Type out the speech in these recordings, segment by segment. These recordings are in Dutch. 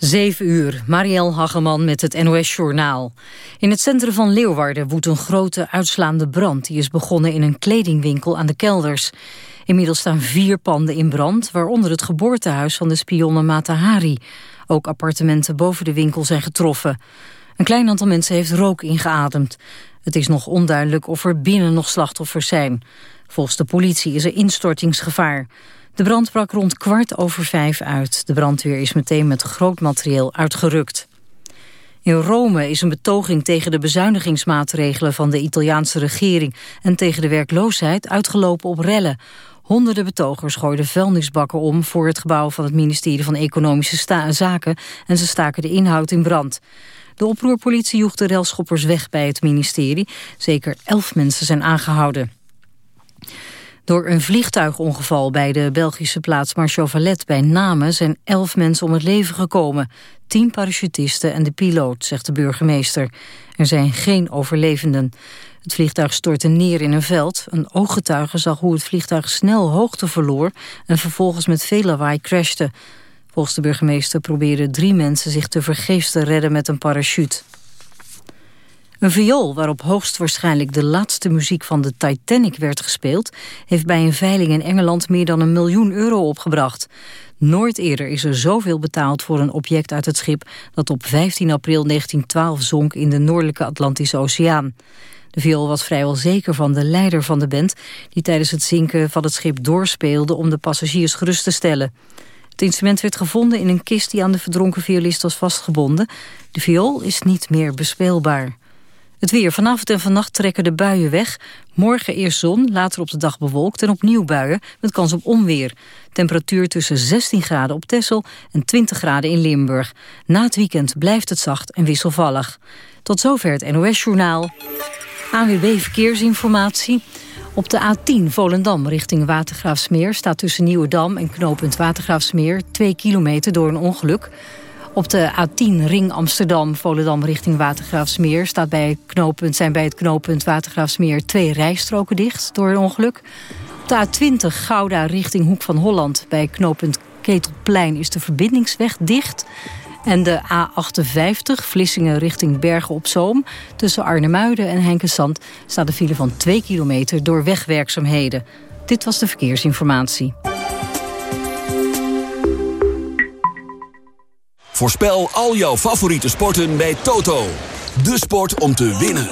7 uur, Marielle Hageman met het NOS Journaal. In het centrum van Leeuwarden woedt een grote uitslaande brand... die is begonnen in een kledingwinkel aan de kelders. Inmiddels staan vier panden in brand... waaronder het geboortehuis van de spionne Mata Hari. Ook appartementen boven de winkel zijn getroffen. Een klein aantal mensen heeft rook ingeademd. Het is nog onduidelijk of er binnen nog slachtoffers zijn. Volgens de politie is er instortingsgevaar. De brand brak rond kwart over vijf uit. De brandweer is meteen met groot materieel uitgerukt. In Rome is een betoging tegen de bezuinigingsmaatregelen van de Italiaanse regering en tegen de werkloosheid uitgelopen op rellen. Honderden betogers gooiden vuilnisbakken om voor het gebouw van het ministerie van Economische Zaken en ze staken de inhoud in brand. De oproerpolitie joeg de relschoppers weg bij het ministerie. Zeker elf mensen zijn aangehouden. Door een vliegtuigongeval bij de Belgische plaats Marchauvalet bij Namen zijn elf mensen om het leven gekomen. Tien parachutisten en de piloot, zegt de burgemeester. Er zijn geen overlevenden. Het vliegtuig stortte neer in een veld. Een ooggetuige zag hoe het vliegtuig snel hoogte verloor... en vervolgens met veel lawaai crashte. Volgens de burgemeester probeerden drie mensen zich te vergeefs te redden met een parachute. Een viool waarop hoogstwaarschijnlijk de laatste muziek van de Titanic werd gespeeld... heeft bij een veiling in Engeland meer dan een miljoen euro opgebracht. Nooit eerder is er zoveel betaald voor een object uit het schip... dat op 15 april 1912 zonk in de noordelijke Atlantische Oceaan. De viool was vrijwel zeker van de leider van de band... die tijdens het zinken van het schip doorspeelde om de passagiers gerust te stellen. Het instrument werd gevonden in een kist die aan de verdronken violist was vastgebonden. De viool is niet meer bespeelbaar. Het weer. Vanavond en vannacht trekken de buien weg. Morgen eerst zon, later op de dag bewolkt en opnieuw buien met kans op onweer. Temperatuur tussen 16 graden op Texel en 20 graden in Limburg. Na het weekend blijft het zacht en wisselvallig. Tot zover het NOS-journaal. AWB Verkeersinformatie. Op de A10 Volendam richting Watergraafsmeer staat tussen Nieuwedam en knooppunt Watergraafsmeer 2 kilometer door een ongeluk. Op de A10 Ring Amsterdam, Volendam richting Watergraafsmeer... Staat bij knooppunt, zijn bij het knooppunt Watergraafsmeer twee rijstroken dicht door een ongeluk. Op de A20 Gouda richting Hoek van Holland bij knooppunt Ketelplein is de verbindingsweg dicht... En de A58, Vlissingen richting Bergen op Zoom... tussen Arnhemuiden en Henkensand staat de file van 2 kilometer door wegwerkzaamheden. Dit was de verkeersinformatie. Voorspel al jouw favoriete sporten bij Toto. De sport om te winnen.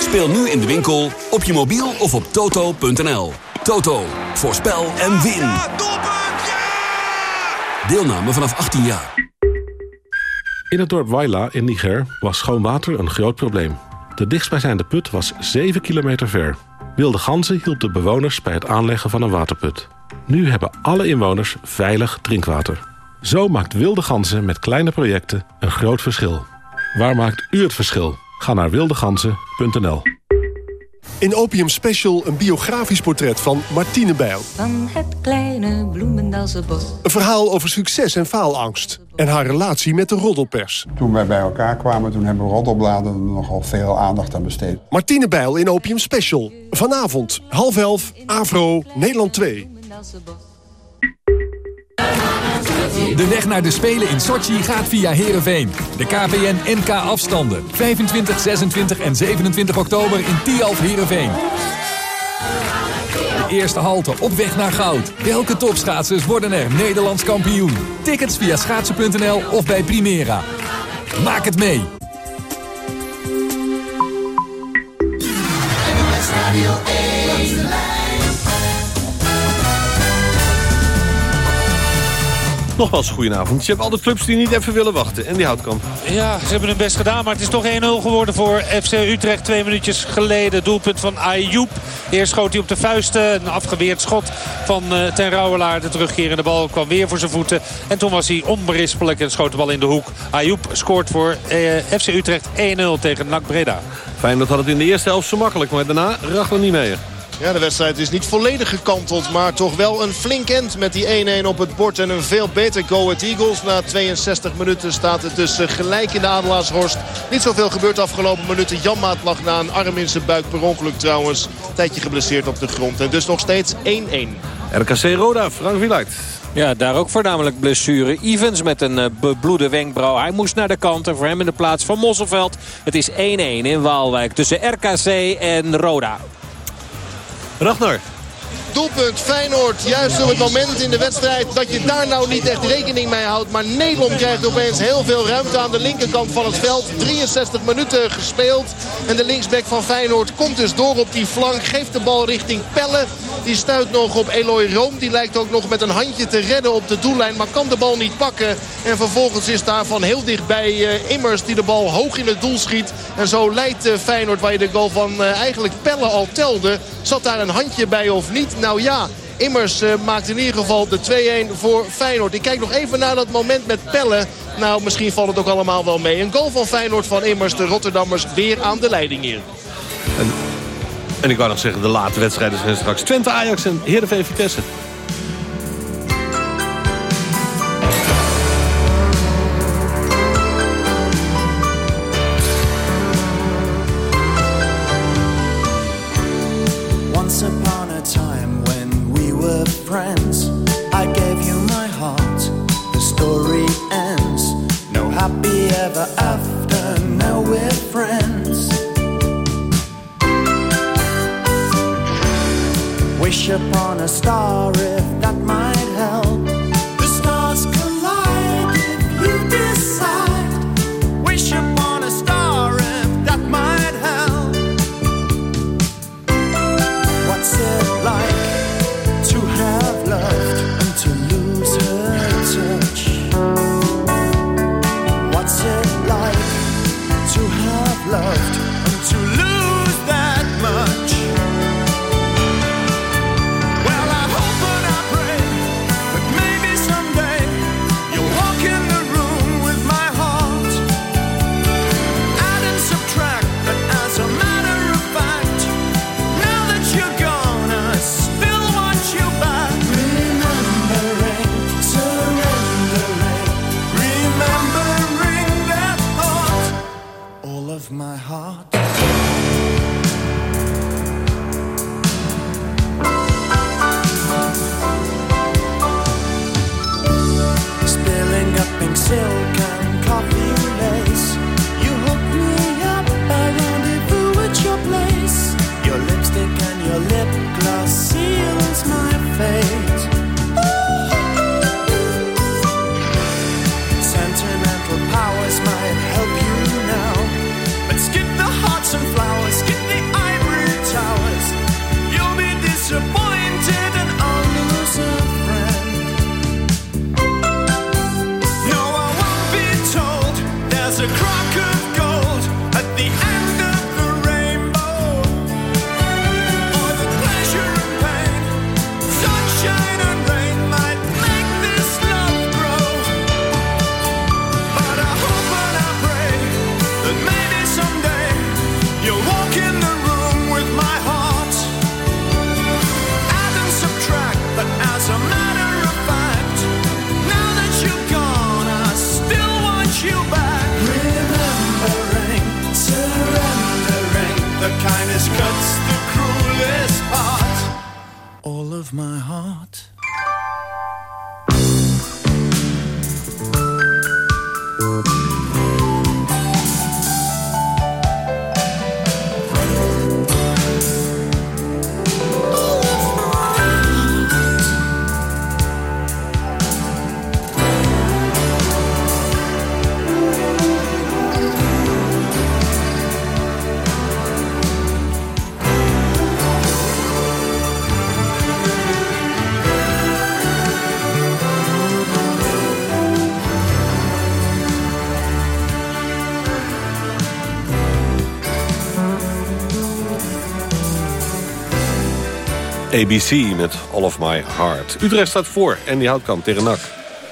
Speel nu in de winkel, op je mobiel of op toto.nl. Toto, voorspel en win. Deelname vanaf 18 jaar. In het dorp Waila in Niger was schoon water een groot probleem. De dichtstbijzijnde put was 7 kilometer ver. Wilde ganzen hielp de bewoners bij het aanleggen van een waterput. Nu hebben alle inwoners veilig drinkwater. Zo maakt Wilde Ganzen met kleine projecten een groot verschil. Waar maakt u het verschil? Ga naar wildeganzen.nl In Opium Special een biografisch portret van Martine Bijl. Van het kleine bloemendalsenbos. Een verhaal over succes en faalangst. En haar relatie met de roddelpers. Toen wij bij elkaar kwamen, toen hebben roddelbladen nogal veel aandacht aan besteed. Martine Bijl in Opium Special. Vanavond, half elf, Avro, Nederland 2. De weg naar de Spelen in Sochi gaat via Heerenveen. De KPN NK afstanden. 25, 26 en 27 oktober in Tialf Heerenveen. De eerste halte op weg naar goud. Welke topschaatsers worden er Nederlands kampioen? Tickets via schaatsen.nl of bij Primera. Maak het mee. Nogmaals, goedenavond. Je hebt altijd clubs die niet even willen wachten. En die houtkamp. Ja, ze hebben hun best gedaan. Maar het is toch 1-0 geworden voor FC Utrecht. Twee minuutjes geleden. Doelpunt van Ayoub. Eerst schoot hij op de vuisten. Een afgeweerd schot van uh, Ten Rouwelaar. De terugkerende bal kwam weer voor zijn voeten. En toen was hij onberispelijk en schoot de bal in de hoek. Ayoub scoort voor uh, FC Utrecht 1-0 tegen NAC Breda. Fijn dat had het in de eerste helft zo makkelijk. Maar daarna er niet meer. Ja, de wedstrijd is niet volledig gekanteld, maar toch wel een flink end met die 1-1 op het bord. En een veel beter Go Ahead Eagles. Na 62 minuten staat het dus eh, gelijk in de Adelaarshorst. Niet zoveel gebeurd afgelopen minuten. Janmaat lag na een arm in zijn buik per ongeluk trouwens. Een tijdje geblesseerd op de grond. En dus nog steeds 1-1. RKC Roda, Frank Wieluid. Ja, daar ook voornamelijk blessure. Evans met een uh, bebloede wenkbrauw. Hij moest naar de kant en voor hem in de plaats van Mosselveld. Het is 1-1 in Waalwijk tussen RKC en Roda. Ragnar. Doelpunt Feyenoord. Juist op het moment in de wedstrijd dat je daar nou niet echt rekening mee houdt. Maar Nederland krijgt opeens heel veel ruimte aan de linkerkant van het veld. 63 minuten gespeeld. En de linksback van Feyenoord komt dus door op die flank. Geeft de bal richting Pelle. Die stuit nog op Eloy Room. Die lijkt ook nog met een handje te redden op de doellijn. Maar kan de bal niet pakken. En vervolgens is daar van heel dichtbij uh, Immers die de bal hoog in het doel schiet. En zo leidt uh, Feyenoord waar je de goal van uh, eigenlijk Pelle al telde. Zat daar een handje bij of niet? Nou ja, Immers uh, maakt in ieder geval de 2-1 voor Feyenoord. Ik kijk nog even naar dat moment met Pelle. Nou, misschien valt het ook allemaal wel mee. Een goal van Feyenoord van Immers. De Rotterdammers weer aan de leiding hier. En, en ik wou nog zeggen, de late wedstrijden zijn straks Twente, Ajax en Heerenveen Vitesse. ABC met All of My Heart. Utrecht staat voor en die Houtkamp tegen NAC.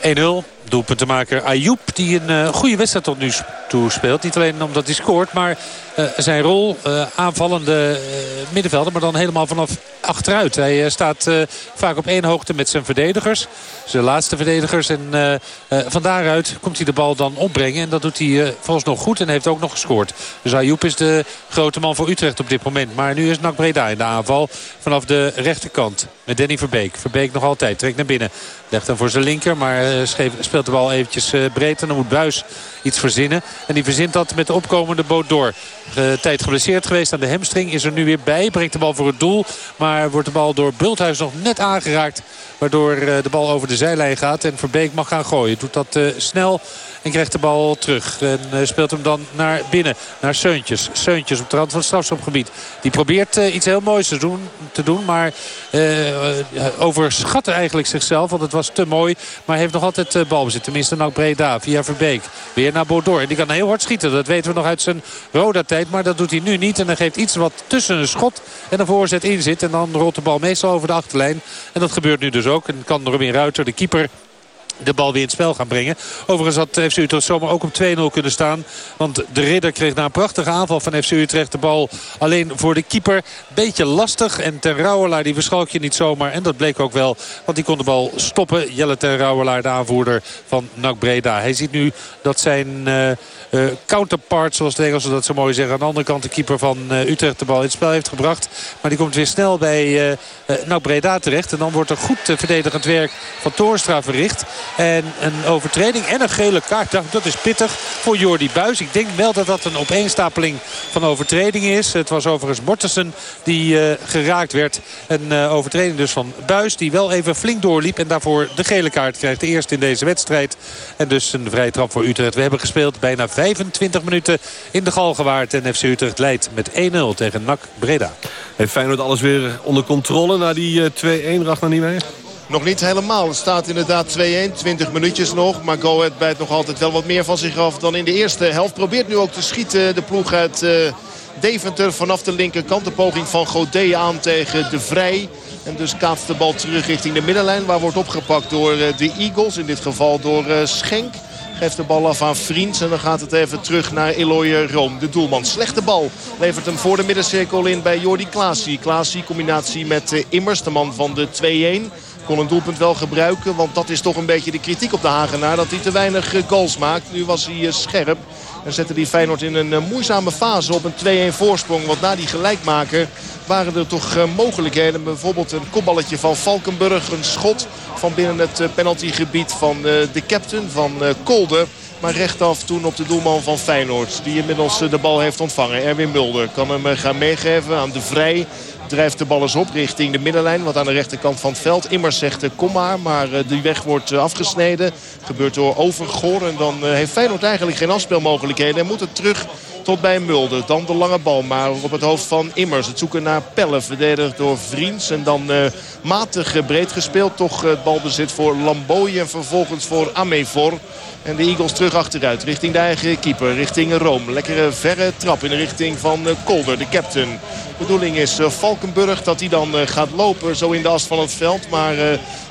1-0. Doelpuntenmaker Ayoub die een uh, goede wedstrijd tot nu toe speelt. Niet alleen omdat hij scoort, maar uh, zijn rol uh, aanvallende middenvelder. Maar dan helemaal vanaf achteruit. Hij staat vaak op één hoogte met zijn verdedigers. Zijn laatste verdedigers. En van daaruit komt hij de bal dan opbrengen. En dat doet hij volgens nog goed en heeft ook nog gescoord. Dus Ayoub is de grote man voor Utrecht op dit moment. Maar nu is NAC Breda in de aanval vanaf de rechterkant. met Danny Verbeek. Verbeek nog altijd, trekt naar binnen. Legt hem voor zijn linker, maar eh, scheef- speelt de bal eventjes eh, breed. En dan moet Buis iets verzinnen. En die verzint dat met de opkomende boot door. Eh, tijd geblesseerd geweest aan de hamstring. Is er nu weer bij. Brengt de bal voor het doel. Maar wordt de bal door Bulthuis nog net aangeraakt. Waardoor eh, de bal over de zijlijn gaat. En Verbeek mag gaan gooien. Doet dat snel. En krijgt de bal terug. En eh, speelt hem dan naar binnen. Naar Seuntjes. Seuntjes op de rand van het strafschopgebied. Die probeert eh, iets heel moois te doen. Te doen maar eh, overschatte eigenlijk zichzelf. Want het was te mooi. Maar heeft nog altijd balbezit. Tenminste nou Breda via Verbeek. Weer naar Bordeaux. En die kan heel hard schieten. Dat weten we nog uit zijn Roda-tijd. Maar dat doet hij nu niet. En dan geeft iets wat tussen een schot en een voorzet in zit. En dan rolt de bal meestal over de achterlijn. En dat gebeurt nu dus ook. En kan Robin Ruiter, de keeper de bal weer in het spel gaan brengen. Overigens had FC Utrecht zomaar ook op 2-0 kunnen staan. Want de ridder kreeg na een prachtige aanval van FC Utrecht de bal alleen voor de keeper. Beetje lastig. En Ten Rouwelaar die verschalk je niet zomaar. En dat bleek ook wel. Want die kon de bal stoppen. Jelle Ten Rouwelaar, de aanvoerder van NAC Breda. Hij ziet nu dat zijn eh, eh, counterpart, zoals de Engelsen dat zo mooi zeggen. Aan de andere kant de keeper van eh, Utrecht de bal in het spel heeft gebracht. Maar die komt weer snel bij NAC Breda terecht. En dan wordt er goed verdedigend werk van Toornstra verricht. En een overtreding en een gele kaart. Dat is pittig voor Jordi Buis. Ik denk wel dat dat een opeenstapeling van overtredingen is. Het was overigens Mortensen die eh, geraakt werd. Een eh, overtreding dus van Buis die wel even flink doorliep. En daarvoor de gele kaart krijgt. De eerste in deze wedstrijd. En dus een vrije trap voor Utrecht. We hebben gespeeld bijna 25 minuten in de Galgenwaard. En FC Utrecht leidt met 1-0 tegen NAC Breda. Heeft Feyenoord alles weer onder controle na die eh, 2-1, Ragnar Niemeyer? Nog niet helemaal. Het staat inderdaad 2-1. 20 minuutjes nog. Maar Go bijt nog altijd wel wat meer van zich af dan in de eerste helft. Probeert nu ook te schieten de ploeg uit eh, Deventer vanaf de linkerkant. De poging van Godet aan tegen De Vrij. En dus kaatst de bal terug richting de middenlijn. Waar wordt opgepakt door eh, de Eagles. In dit geval door eh, Schenk. Geeft de bal af aan Vriends. En dan gaat het even terug naar Eloy Room. De doelman. Slechte bal. Levert hem voor de middencirkel in bij Jordi Klaasie. Klaasie combinatie met Immers. De man van de 2-1 kon een doelpunt wel gebruiken. Want dat is toch een beetje de kritiek op de Hagenaar. Dat hij te weinig eh, goals maakt. Nu was hij eh, scherp. En zette die Feyenoord in een eh, moeizame fase op een 2-1 voorsprong. Want na die gelijkmaker waren er toch mogelijkheden. Bijvoorbeeld een kopballetje van Valkenburg. Een schot van binnen het penaltygebied van de captain van Kolder. Maar rechtaf toen op de doelman van Feyenoord. Die inmiddels de bal heeft ontvangen. Erwin Mulder kan hem gaan meegeven aan de Vrij. Drijft de bal eens op richting de middenlijn. Wat aan de rechterkant van het veld. Immers zegt eh, kom maar. Maar eh, die weg wordt eh, afgesneden. Gebeurt door Overgoor. En dan heeft Feyenoord eigenlijk geen afspeelmogelijkheden. En moet het terug tot bij Mulder. Dan de lange bal. Maar op het hoofd van Immers. Het zoeken naar Pelle. Verdedigd door Vriends. En dan eh, matig eh, breed gespeeld. Toch eh, het balbezit voor Lamboy. En vervolgens voor Amefor. En de Eagles terug achteruit. Richting de eigen keeper. Richting Rome. Lekkere verre trap in de richting van Kolder. De captain. De bedoeling is Valkenburg dat hij dan gaat lopen. Zo in de as van het veld. Maar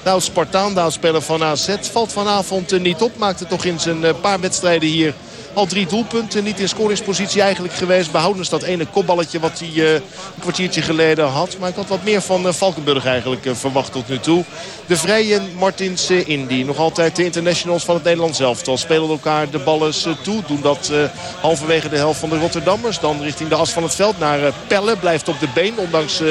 de oud-Spartaan, de oudspeler van AZ. Valt vanavond niet op. Maakte toch in zijn paar wedstrijden hier al drie doelpunten. Niet in scoringspositie eigenlijk geweest. Behoudens dat ene kopballetje wat hij eh, een kwartiertje geleden had. Maar ik had wat meer van eh, Valkenburg eigenlijk eh, verwacht tot nu toe. De Vrij en Martins Indy. Nog altijd de internationals van het Nederlands elftal. Spelen elkaar de ballen toe. Doen dat halverwege de helft van de Rotterdammers. Dan richting de as van het veld naar Pelle. Blijft op de been. Ondanks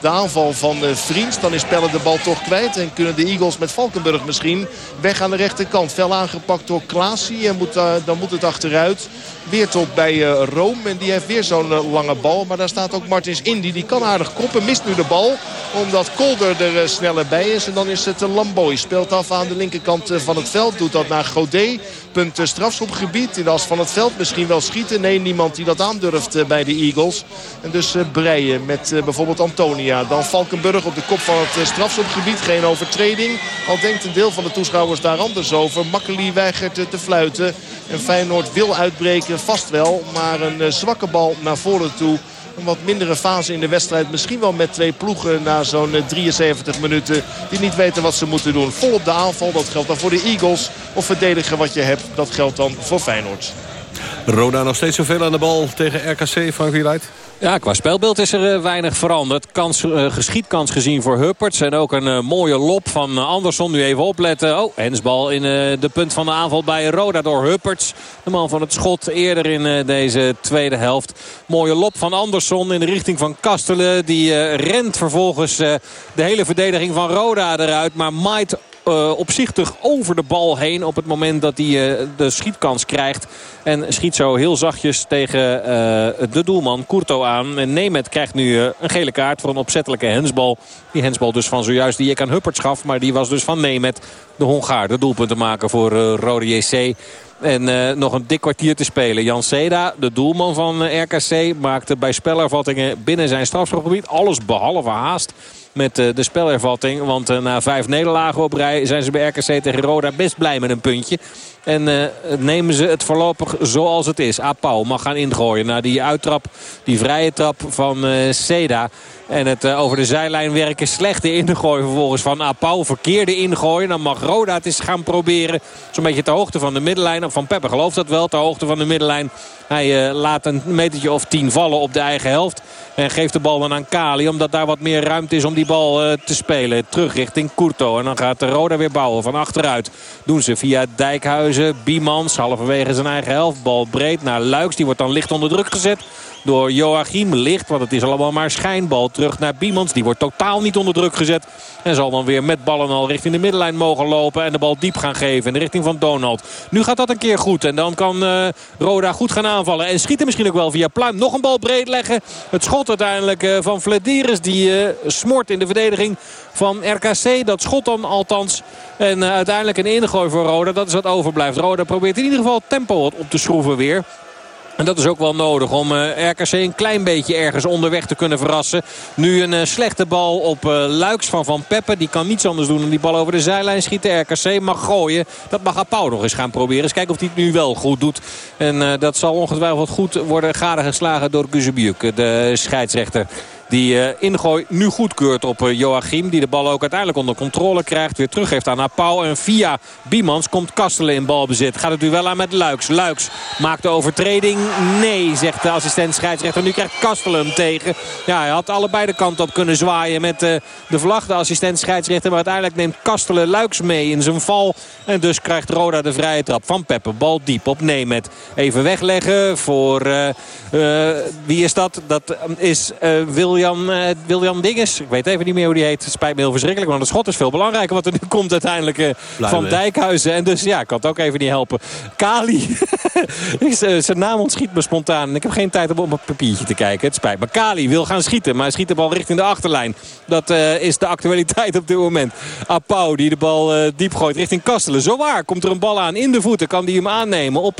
de aanval van eh, Vriends. Dan is Pelle de bal toch kwijt. En kunnen de Eagles met Valkenburg misschien weg aan de rechterkant. Fel aangepakt door Klaasie. En moet, eh, dan moet het achteruit. Weer tot bij eh, Rome. En die heeft weer zo'n eh, lange bal. Maar daar staat ook Martins Indy. Die kan aardig koppen. Mist nu de bal. Omdat Kolder er eh, sneller bij is. En dan is het uh, Lamboy. Speelt af aan de linkerkant van het veld. Doet dat naar Godet. Punt strafschopgebied. In de as van het veld. Misschien wel schieten. Nee, niemand die dat aandurft bij de Eagles. En dus breien met bijvoorbeeld Antonia. Dan Valkenburg op de kop van het strafschopgebied. Geen overtreding. Al denkt een deel van de toeschouwers daar anders over. Makkeli weigert te fluiten. En Feyenoord wil uitbreken, vast wel. Maar een eh, zwakke bal naar voren toe. Een wat mindere fase in de wedstrijd. Misschien wel met twee ploegen na zo'n eh, 73 minuten. Die niet weten wat ze moeten doen. Vol op de aanval, dat geldt dan voor de Eagles. Of verdedigen wat je hebt, dat geldt dan voor Feyenoord. Roda nog steeds zoveel aan de bal tegen RKC, Frank Wieluid. Ja, qua spelbeeld is er eh, weinig veranderd. Kans, eh, geschietkans gezien voor Hupperts. En ook een eh, mooie lop van Andersson. Nu even opletten. Oh, hensbal in de punt van de aanval bij Roda door Hupperts. De man van het schot eerder in deze tweede helft. Mooie lop van Andersson in de richting van Kastelen. Die rent vervolgens de hele verdediging van Roda eruit. Maar maait eh, opzichtig over de bal heen op het moment dat hij eh, de schietkans krijgt. En schiet zo heel zachtjes tegen eh, de doelman Courto aan. En Nemet krijgt nu een gele kaart voor een opzettelijke hensbal. Die hensbal dus van zojuist die ik aan Hupperts gaf. Maar die was dus van Nemet, de Hongaar. De doelpunten maken voor Rode JC. En nog een dik kwartier te spelen. Jan Seda, de doelman van RKC, maakte bij spelervattingen binnen zijn strafschopgebied alles behalve haast met uh, de spelervatting. Want uh, na vijf nederlagen op rij zijn ze bij RKC tegen Roda best blij met een puntje. En uh, nemen ze het voorlopig zoals het is. Apau mag gaan ingooien naar die uittrap, die vrije trap van Seda. En het uh, over de zijlijn werken. Slechte ingooi vervolgens van Apau. Verkeerde ingooi. Dan mag Roda het eens gaan proberen. Zo'n beetje ter hoogte van de middenlijn. Van Pepper gelooft dat wel. Ter hoogte van de middenlijn. Hij uh, laat een metertje of tien vallen op de eigen helft. En geeft de bal dan aan Kali. Omdat daar wat meer ruimte is om die bal uh, te spelen. Terug richting Courto. En dan gaat de Roda weer bouwen van achteruit. Doen ze via Dijkhuizen. Biemans halverwege zijn eigen helft. Bal breed naar Luiks. Die wordt dan licht onder druk gezet door Joachim. Licht, want het is allemaal maar schijnbal. Terug naar Biemans. Die wordt totaal niet onder druk gezet. En zal dan weer met ballen al richting de middenlijn mogen lopen. En de bal diep gaan geven in de richting van Donald. Nu gaat dat een keer goed. En dan kan uh, Roda goed gaan aanvallen. En schieten misschien ook wel via Pluim. Nog een bal breed leggen. Het schot uiteindelijk uh, van Flederis. Die uh, smort in de verdediging van RKC. Dat schot dan althans. En uiteindelijk een ingooi voor Roda. Dat is wat overblijft. Roda probeert in ieder geval tempo op te schroeven weer. En dat is ook wel nodig om uh, RKC een klein beetje ergens onderweg te kunnen verrassen. Nu een uh, slechte bal op uh, Luiks van Van Peppe. Die kan niets anders doen dan die bal over de zijlijn schieten. RKC mag gooien. Dat mag Apau nog eens gaan proberen. Eens kijken of hij het nu wel goed doet. En dat zal ongetwijfeld goed worden gadegeslagen door Kuzebiuk, de scheidsrechter. Die uh, ingooi nu goedkeurt op uh, Joachim. Die de bal ook uiteindelijk onder controle krijgt. Weer teruggeeft aan Apau. En via Biemans komt Kastelen in balbezit. Gaat het duel aan met Luiks. Luiks maakt de overtreding. Nee, zegt de assistent scheidsrechter. Nu krijgt Kastelen hem tegen. Ja, hij had allebei de kant op kunnen zwaaien met uh, de vlag. De assistent scheidsrechter. Maar uiteindelijk neemt Kastelen Luiks mee in zijn val. En dus krijgt Roda de vrije trap van Peppe. Bal diep op Nemet. Even wegleggen voor... wie is dat? Dat is William. William, uh, William Dinges. Ik weet even niet meer hoe die heet. Het spijt me heel verschrikkelijk. Want het schot is veel belangrijker. Want er nu komt uiteindelijk uh, van Dijkhuizen. En dus ja, ik kan het ook even niet helpen. Kali. Zijn naam ontschiet me spontaan. Ik heb geen tijd om op mijn papiertje te kijken. Het spijt me. Kali wil gaan schieten. Maar hij schiet de bal richting de achterlijn. Dat uh, is de actualiteit op dit moment. Apau die de bal diep gooit richting Kastelen. Zo waar komt er een bal aan in de voeten. Kan die hem aannemen op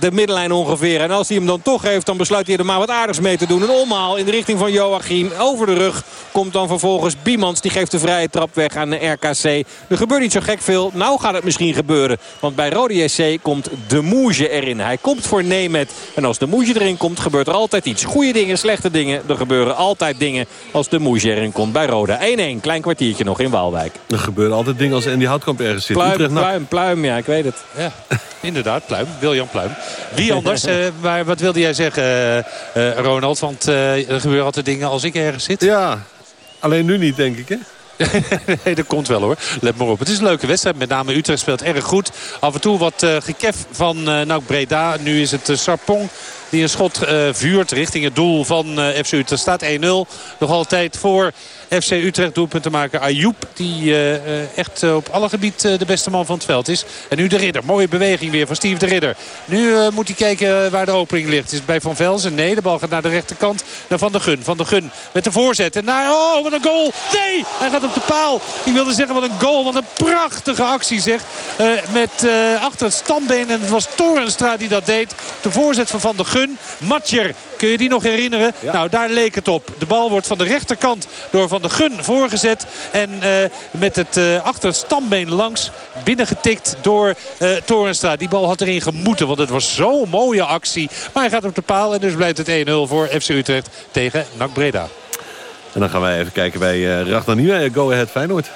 de middenlijn ongeveer. En als hij hem dan toch heeft, dan besluit hij er maar wat aardigs mee te doen. Een omhaal in de richting van Joachim. Over de rug komt dan vervolgens Biemans. Die geeft de vrije trap weg aan de RKC. Er gebeurt niet zo gek veel. Nou gaat het misschien gebeuren. Want bij Rode JC komt de Moege erin. Hij komt voor Nemet. En als de Moege erin komt gebeurt er altijd iets. Goede dingen, slechte dingen. Er gebeuren altijd dingen als de Moege erin komt bij Roda. 1-1, klein kwartiertje nog in Waalwijk. Er gebeuren altijd dingen als Andy Houtkamp ergens zit. Pluim, Utrecht, pluim, pluim, ja, ik weet het. Ja, inderdaad, pluim. William Pluim. Wie anders? uh, maar wat wilde jij zeggen, uh, Ronald? Want uh, er gebeuren altijd dingen als ik ergens zit. Ja, alleen nu niet, denk ik, hè? nee, dat komt wel hoor. Let maar op. Het is een leuke wedstrijd. Met name Utrecht speelt erg goed. Af en toe wat uh, gekef van uh, nou, Breda. Nu is het uh, Sarpong die een schot vuurt richting het doel van FC Utrecht. staat 1-0. Nog altijd voor FC Utrecht doelpunten maken. Ayoub die uh, echt op alle gebied de beste man van het veld is. En nu de Ridder. Mooie beweging weer van Steve de Ridder. Nu moet hij kijken waar de opening ligt. Is het bij Van Velzen? Nee, de bal gaat naar de rechterkant. Naar Van de Gun. Van de Gun met de voorzet. En naar... Oh, wat een goal! Nee! Hij gaat op de paal. Ik wilde zeggen wat een goal. Wat een prachtige actie zeg. met achter het standbeen. En het was Torenstra die dat deed. De voorzet van Van de Gun. Matjer. Kun je die nog herinneren? Ja. Nou, daar leek het op. De bal wordt van de rechterkant door Van de Gun voorgezet. En uh, met het uh, achter het stambeen langs binnengetikt door uh, Torenstra. Die bal had erin gemoeten, want het was zo'n mooie actie. Maar hij gaat op de paal en dus blijft het 1-0 voor FC Utrecht tegen NAC Breda. En dan gaan wij even kijken bij uh, Ragnar Nieuwe, Go Ahead Feyenoord.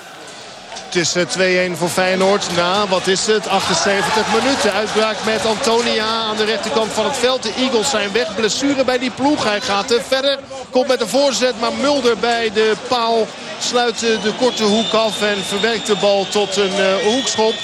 Het is eh, 2-1 voor Feyenoord na, wat is het, 78 minuten. Uitbraak met Antonia aan de rechterkant van het veld. De Eagles zijn weg, blessure bij die ploeg. Hij gaat eh, verder, komt met een voorzet, maar Mulder bij de paal sluit eh, de korte hoek af en verwerkt de bal tot een eh, hoekschop.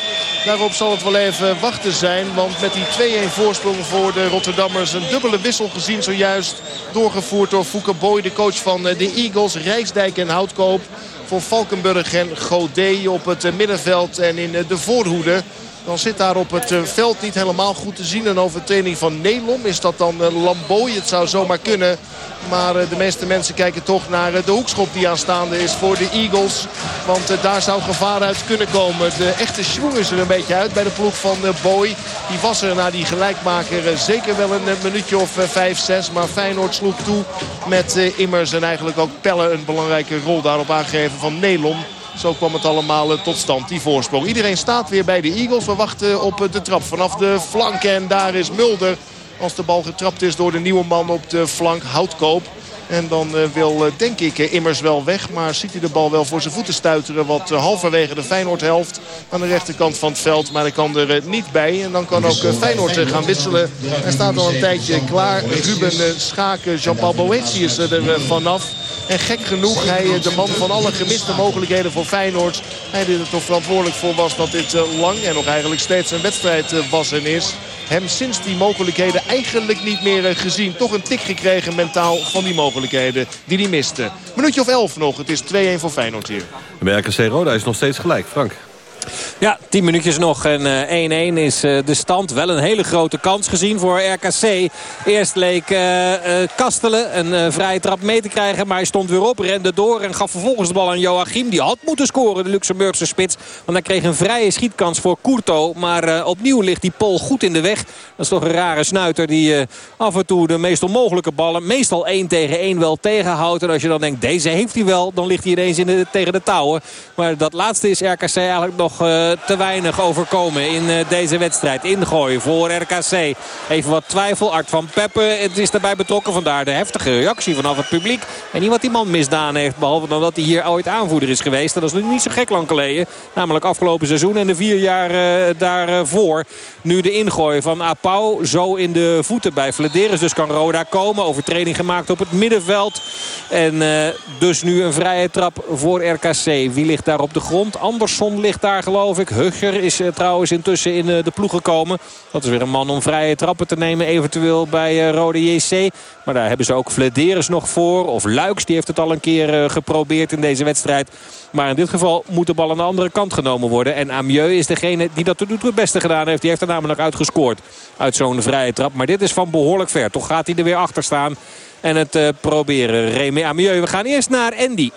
Daarop zal het wel even wachten zijn. Want met die 2-1 voorsprong voor de Rotterdammers... een dubbele wissel gezien zojuist. Doorgevoerd door Fouke Boy, de coach van eh, de Eagles. Rijksdijk en Houtkoop voor Valkenburg en Godet op het eh, middenveld en in eh, de voorhoede. Dan zit daar op het eh, veld niet helemaal goed te zien. Een overtreding van Nelom. Is dat dan eh, Lamboy? Het zou zomaar kunnen. Maar eh, de meeste mensen kijken toch naar de hoekschop die aanstaande is voor de Eagles. Want daar zou gevaar uit kunnen komen. De echte schwung is er een beetje uit bij de ploeg van Boy. Die was er na die gelijkmaker zeker wel een minuutje of 5-6. Maar Feyenoord sloeg toe met Immers. En eigenlijk ook Pelle een belangrijke rol daarop aangegeven van Nelom. Zo kwam het allemaal eh, tot stand, die voorsprong. Iedereen staat weer bij de Eagles. We wachten op eh, de trap vanaf de flank. En daar is Mulder. Als de bal getrapt is door de nieuwe man op de flank, Houtkoop. En dan eh, wil, eh, denk ik, eh, Immers wel weg. Maar ziet hij de bal wel voor zijn voeten stuiteren. Wat eh, halverwege de Feyenoord-helft aan de rechterkant van het veld. Maar hij kan er eh, niet bij. En dan kan ook eh, Feyenoord eh, gaan wisselen. Hij staat al een tijdje klaar. Ruben eh, Schaken, Jean-Paul Boetius is er eh, vanaf. En gek genoeg, hij eh, de man van alle gemiste mogelijkheden voor Feyenoord. Hij die er toch verantwoordelijk voor was dat dit eh, lang en nog eigenlijk steeds een wedstrijd eh, was en is. Hem sinds die mogelijkheden eigenlijk niet meer gezien. Toch een tik gekregen mentaal van die mogelijkheden die hij miste. Minuutje of elf nog. Het is 2-1 voor Feyenoord hier. Bij RKC Roda is nog steeds gelijk. Frank. Ja, 10 minuutjes nog en eh, 1-1 is eh, de stand. Wel een hele grote kans gezien voor RKC. Eerst leek eh, eh, Kastelen een eh, vrije trap mee te krijgen. Maar hij stond weer op, rende door en gaf vervolgens de bal aan Joachim. Die had moeten scoren, de Luxemburgse spits. Want hij kreeg een vrije schietkans voor Courto. Maar eh, opnieuw ligt die Pol goed in de weg. Dat is toch een rare snuiter die eh, af en toe de meest onmogelijke ballen... meestal 1 tegen 1 wel tegenhoudt. En als je dan denkt, deze heeft hij wel, dan ligt hij ineens in de, tegen de touwen. Maar dat laatste is RKC eigenlijk nog eh, te weinig overkomen in eh, deze wedstrijd. Ingooien voor RKC. Even wat twijfel. Art van Peppe het is daarbij betrokken. Vandaar de heftige reactie vanaf het publiek. En niet wat die man misdaan heeft. Behalve dan dat hij hier ooit aanvoerder is geweest. Dat is nu niet zo gek lang geleden. Namelijk afgelopen seizoen en de vier jaar eh, daarvoor. Nu de ingooi van Apau. Zo in de voeten bij Flederis. Dus kan Roda komen. Overtreding gemaakt op het middenveld. En dus nu een vrije trap voor RKC. Wie ligt daar op de grond? Andersson ligt daar geloof ik. Hugger is eh, trouwens intussen in eh, de ploeg gekomen. Dat is weer een man om vrije trappen te nemen. Eventueel bij eh, Rode JC. Maar daar hebben ze ook Flederis nog voor. Of Luiks, die heeft het al een keer geprobeerd in deze wedstrijd. Maar in dit geval moet de bal aan de andere kant genomen worden. En Amieux is degene die dat het beste gedaan heeft. Die heeft er namelijk uitgescoord uit zo'n vrije trap. Maar dit is van behoorlijk ver. Toch gaat hij er weer achter staan. En het proberen. Remy Amieux. We gaan eerst naar Andy.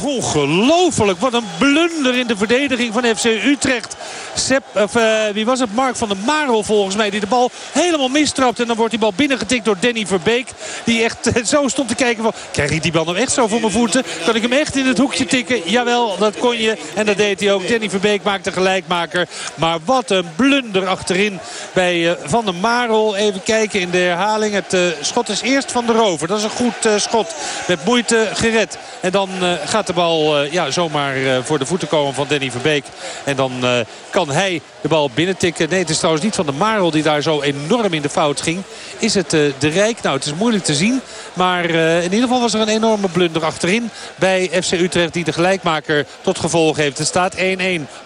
Ongelooflijk. Wat een blunder in de verdediging van FC Utrecht. Sepp, of, eh, wie was het? Mark van der Marel volgens mij. Die de bal helemaal mistrapt. En dan wordt die bal binnengetikt door Danny Verbeek. Die echt eh, zo stond te kijken van... Krijg ik die bal nou echt zo voor mijn voeten? Kan ik hem echt in het hoekje tikken? Jawel, dat kon je. En dat deed hij ook. Danny Verbeek maakte gelijkmaker. Maar wat een blunder achterin bij eh, Van der Marel. Even kijken in de herhaling. Het schot is eerst van de rover. Dat is een goed schot. Met moeite gered. En dan eh, de bal eh, ja, zomaar eh, voor de voeten komen van Danny Verbeek. En dan eh, kan hij de bal binnentikken. Nee, het is trouwens niet van de Marel die daar zo enorm in de fout ging. Is het de Rijk? Nou, het is moeilijk te zien. Maar in ieder geval was er een enorme blunder achterin bij FC Utrecht. Die de gelijkmaker tot gevolg heeft. Het staat 1-1.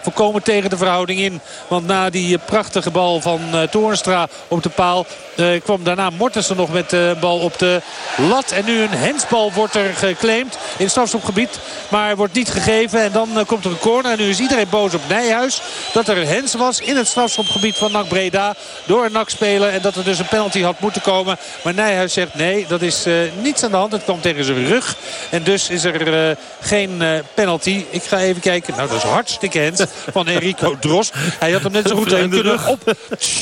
Volkomen tegen de verhouding in. Want na die prachtige bal van Toornstra op de paal... kwam daarna Mortensen nog met de bal op de lat. En nu een hensbal wordt er geclaimd in het strafschopgebied. Maar wordt niet gegeven. En dan eh, komt er een corner. En nu is iedereen boos op Nijhuis. Dat er een hens was in het strafschopgebied van NAC Breda. Door een NAC-speler. En dat er dus een penalty had moeten komen. Maar Nijhuis zegt nee, dat is eh, niets aan de hand. Het kwam tegen zijn rug. En dus is er eh, geen penalty. Ik ga even kijken. Nou, dat is hartstikke hens van Enrico Drost. Hij had hem net zo goed kunnen op...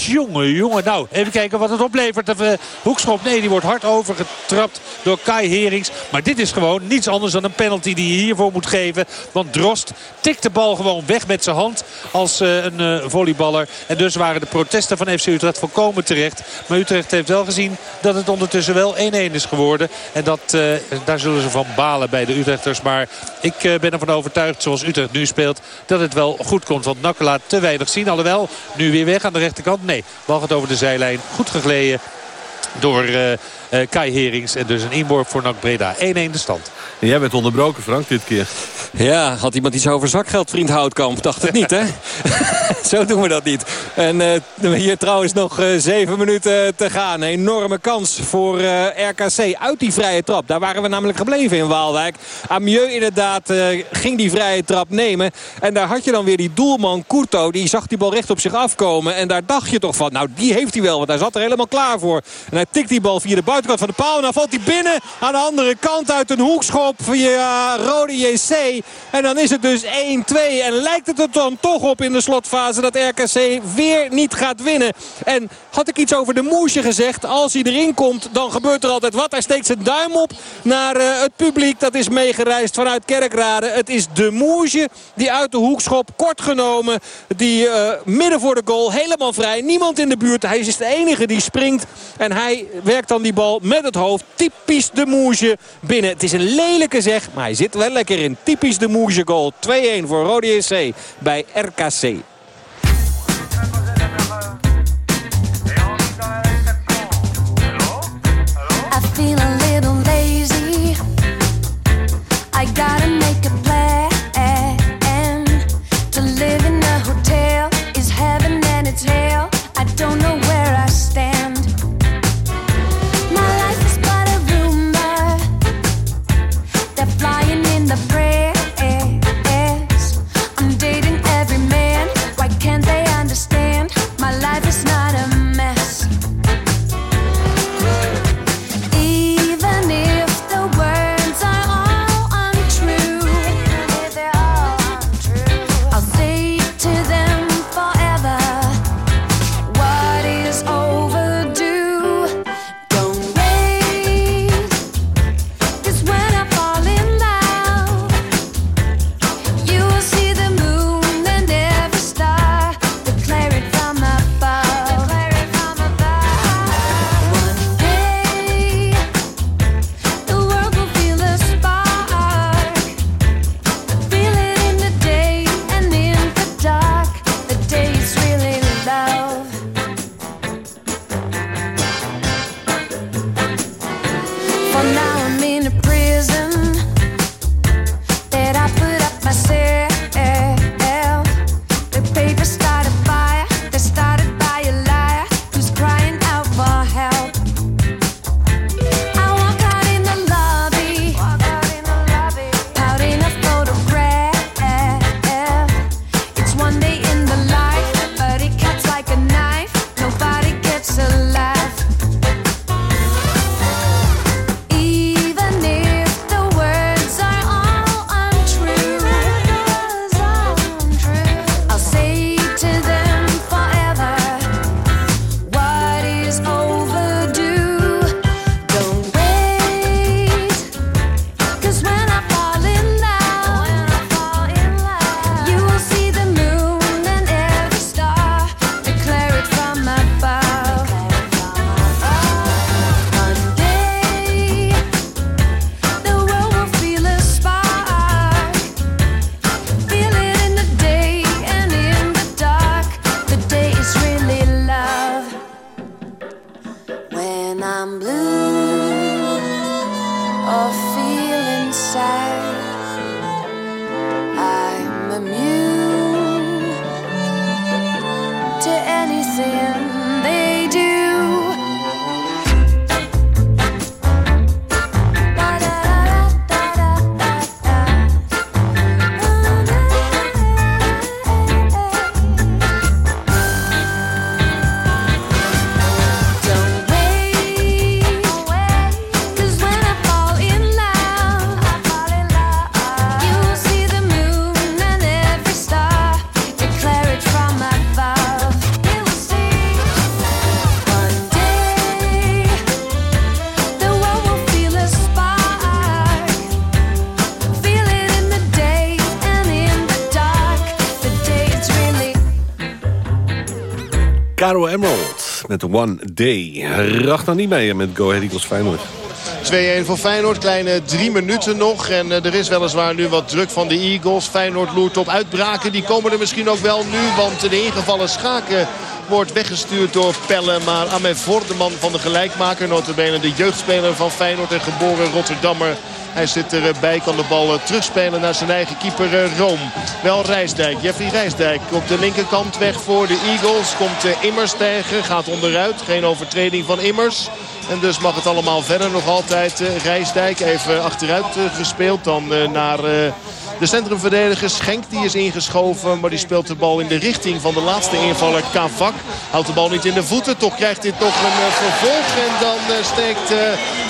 Jongen, jongen. Nou, even kijken wat het oplevert. De hoekschop, nee, die wordt hard overgetrapt door Kai Herings. Maar dit is gewoon niets anders dan een penalty die hiervoor moet geven. Want Drost tikt de bal gewoon weg met zijn hand als eh, een eh, volleyballer. En dus waren de protesten van FC Utrecht volkomen terecht. Maar Utrecht heeft wel gezien dat het ondertussen wel 1-1 is geworden. En dat, eh, daar zullen ze van balen bij de Utrechters. Maar ik ben ervan overtuigd, zoals Utrecht nu speelt, dat het wel goed komt. Want Nak laat te weinig zien. Alhoewel, nu weer weg aan de rechterkant. Nee, bal gaat over de zijlijn. Goed gegleden door Kai Herings. En dus een inworp voor NAC Breda. 1-1 de stand. Jij bent onderbroken, Frank, dit keer. Ja, had iemand iets over zakgeld, vriend Houtkamp? Dacht het niet, hè? Zo doen we dat niet. En uh, hier trouwens nog uh, zeven minuten te gaan. Een enorme kans voor uh, RKC uit die vrije trap. Daar waren we namelijk gebleven in Waalwijk. Amieux inderdaad ging die vrije trap nemen. En daar had je dan weer die doelman Courto. Die zag die bal recht op zich afkomen. En daar dacht je toch van, nou die heeft hij wel. Want hij zat er helemaal klaar voor. En hij tikt die bal via de buitenkant van de paal. En dan valt hij binnen aan de andere kant uit een hoekschop via Rode JC. En dan is het dus 1-2. En lijkt het er dan toch op in de slotfase dat RKC weer niet gaat winnen. En had ik iets over de Moesje gezegd. Als hij erin komt, dan gebeurt er altijd wat. Hij steekt zijn duim op naar uh, het publiek. Dat is meegereisd vanuit Kerkrade. Het is de Moesje die uit de hoekschop kort genomen. Die uh, midden voor de goal helemaal vrij. Niemand in de buurt. Hij is de enige die springt. En hij werkt dan die bal met het hoofd. Typisch de Moesje binnen. Het is een lelijke zeg, maar hij zit wel lekker in. Typisch de Moesje goal. 2-1 voor Rode SC bij RKC. One Day. Ragnar niet mee met Go Ahead Eagles Feyenoord. 2-1 voor Feyenoord, kleine drie minuten nog. En eh, er is weliswaar nu wat druk van de Eagles. Feyenoord loert op uitbraken. Die komen er misschien ook wel nu. Want de ingevallen schaken wordt weggestuurd door Pelle. Maar Ahmed Vordeman van de gelijkmaker. Notabene de jeugdspeler van Feyenoord en geboren Rotterdammer. Hij zit erbij, kan de bal eh, terugspelen naar zijn eigen keeper eh, Room. Wel Rijsdijk, Jeffrey Rijsdijk op de linkerkant weg voor de Eagles. Komt eh, Immers tegen, gaat onderuit. Geen overtreding van Immers. En dus mag het allemaal verder nog altijd. Rijsdijk even achteruit gespeeld. Dan naar de centrumverdediger Schenk. Die is ingeschoven. Maar die speelt de bal in de richting van de laatste invaller Kavak. Houdt de bal niet in de voeten. Toch krijgt dit nog een vervolg. En dan steekt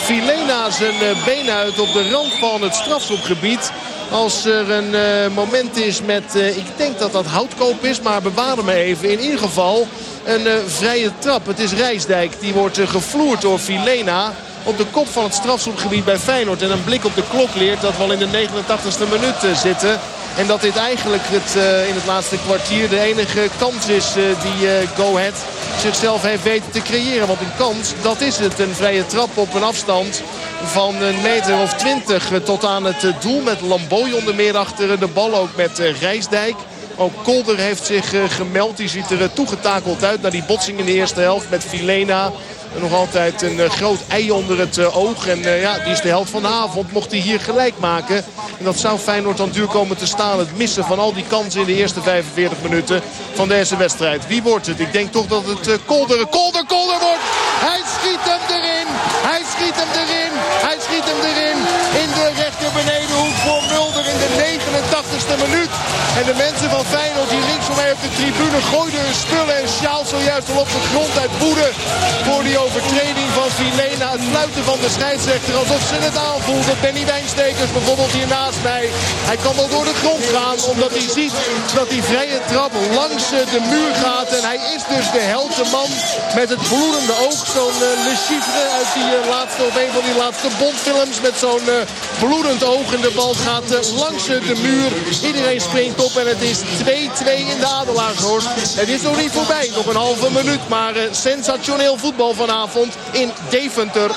Filena zijn eh, been uit op de rand van het strafschopgebied. Als er een eh, moment is met, eh, ik denk dat dat houtkoop is, maar bewaar me even. In ieder geval een vrije trap. Het is Rijsdijk, die wordt gevloerd door Filena op de kop van het strafschopgebied bij Feyenoord. En een blik op de klok leert dat we al in de 89ste minuut zitten. En dat dit eigenlijk het, eh, in het laatste kwartier de enige kans is eh, die eh, Go Ahead zichzelf heeft weten te creëren. Want een kans, dat is het. Een vrije trap op een afstand van een meter of twintig tot aan het doel. Met Lamboy onder meer achter de bal. Ook met Rijsdijk. Ook Kolder heeft zich gemeld. Die ziet er toegetakeld uit naar die botsing in de eerste helft met Filena. Nog altijd een eh, groot ei onder het eh, oog. En eh, ja, die is de helft van de avond. Mocht hij hier gelijk maken. En dat zou Feyenoord dan duur komen te staan. Het missen van al die kansen in de eerste 45 minuten van deze wedstrijd. Wie wordt het? Ik denk toch dat het Kolder, Kolder, Kolder wordt. Hij schiet hem erin. Hij schiet hem erin. De benedenhoek voor Mulder in de 89ste minuut. En de mensen van Feyenoord die links van mij op de tribune gooiden hun spullen en sjaal zojuist al op de grond uit woede. Voor die overtreding van Filena. Het fluiten van de scheidsrechter alsof ze het aanvoelden. Benny Wijnstekers bijvoorbeeld hier naast mij. Hij kan wel door de grond gaan omdat hij ziet dat die vrije trap langs eh, de muur gaat. En hij is dus de man met het bloedende oog. Zo'n eh, Le Chiffre uit die eh, laatste een van die laatste Bondfilms met zo'n eh, bloedend oog. En de bal gaat eh, langs eh, de muur. Iedereen springt op en het is 2-2 in de Adelaarshorst. Het is nog niet voorbij, nog een halve minuut. Maar eh, sensationeel voetbal vanavond in Deventer.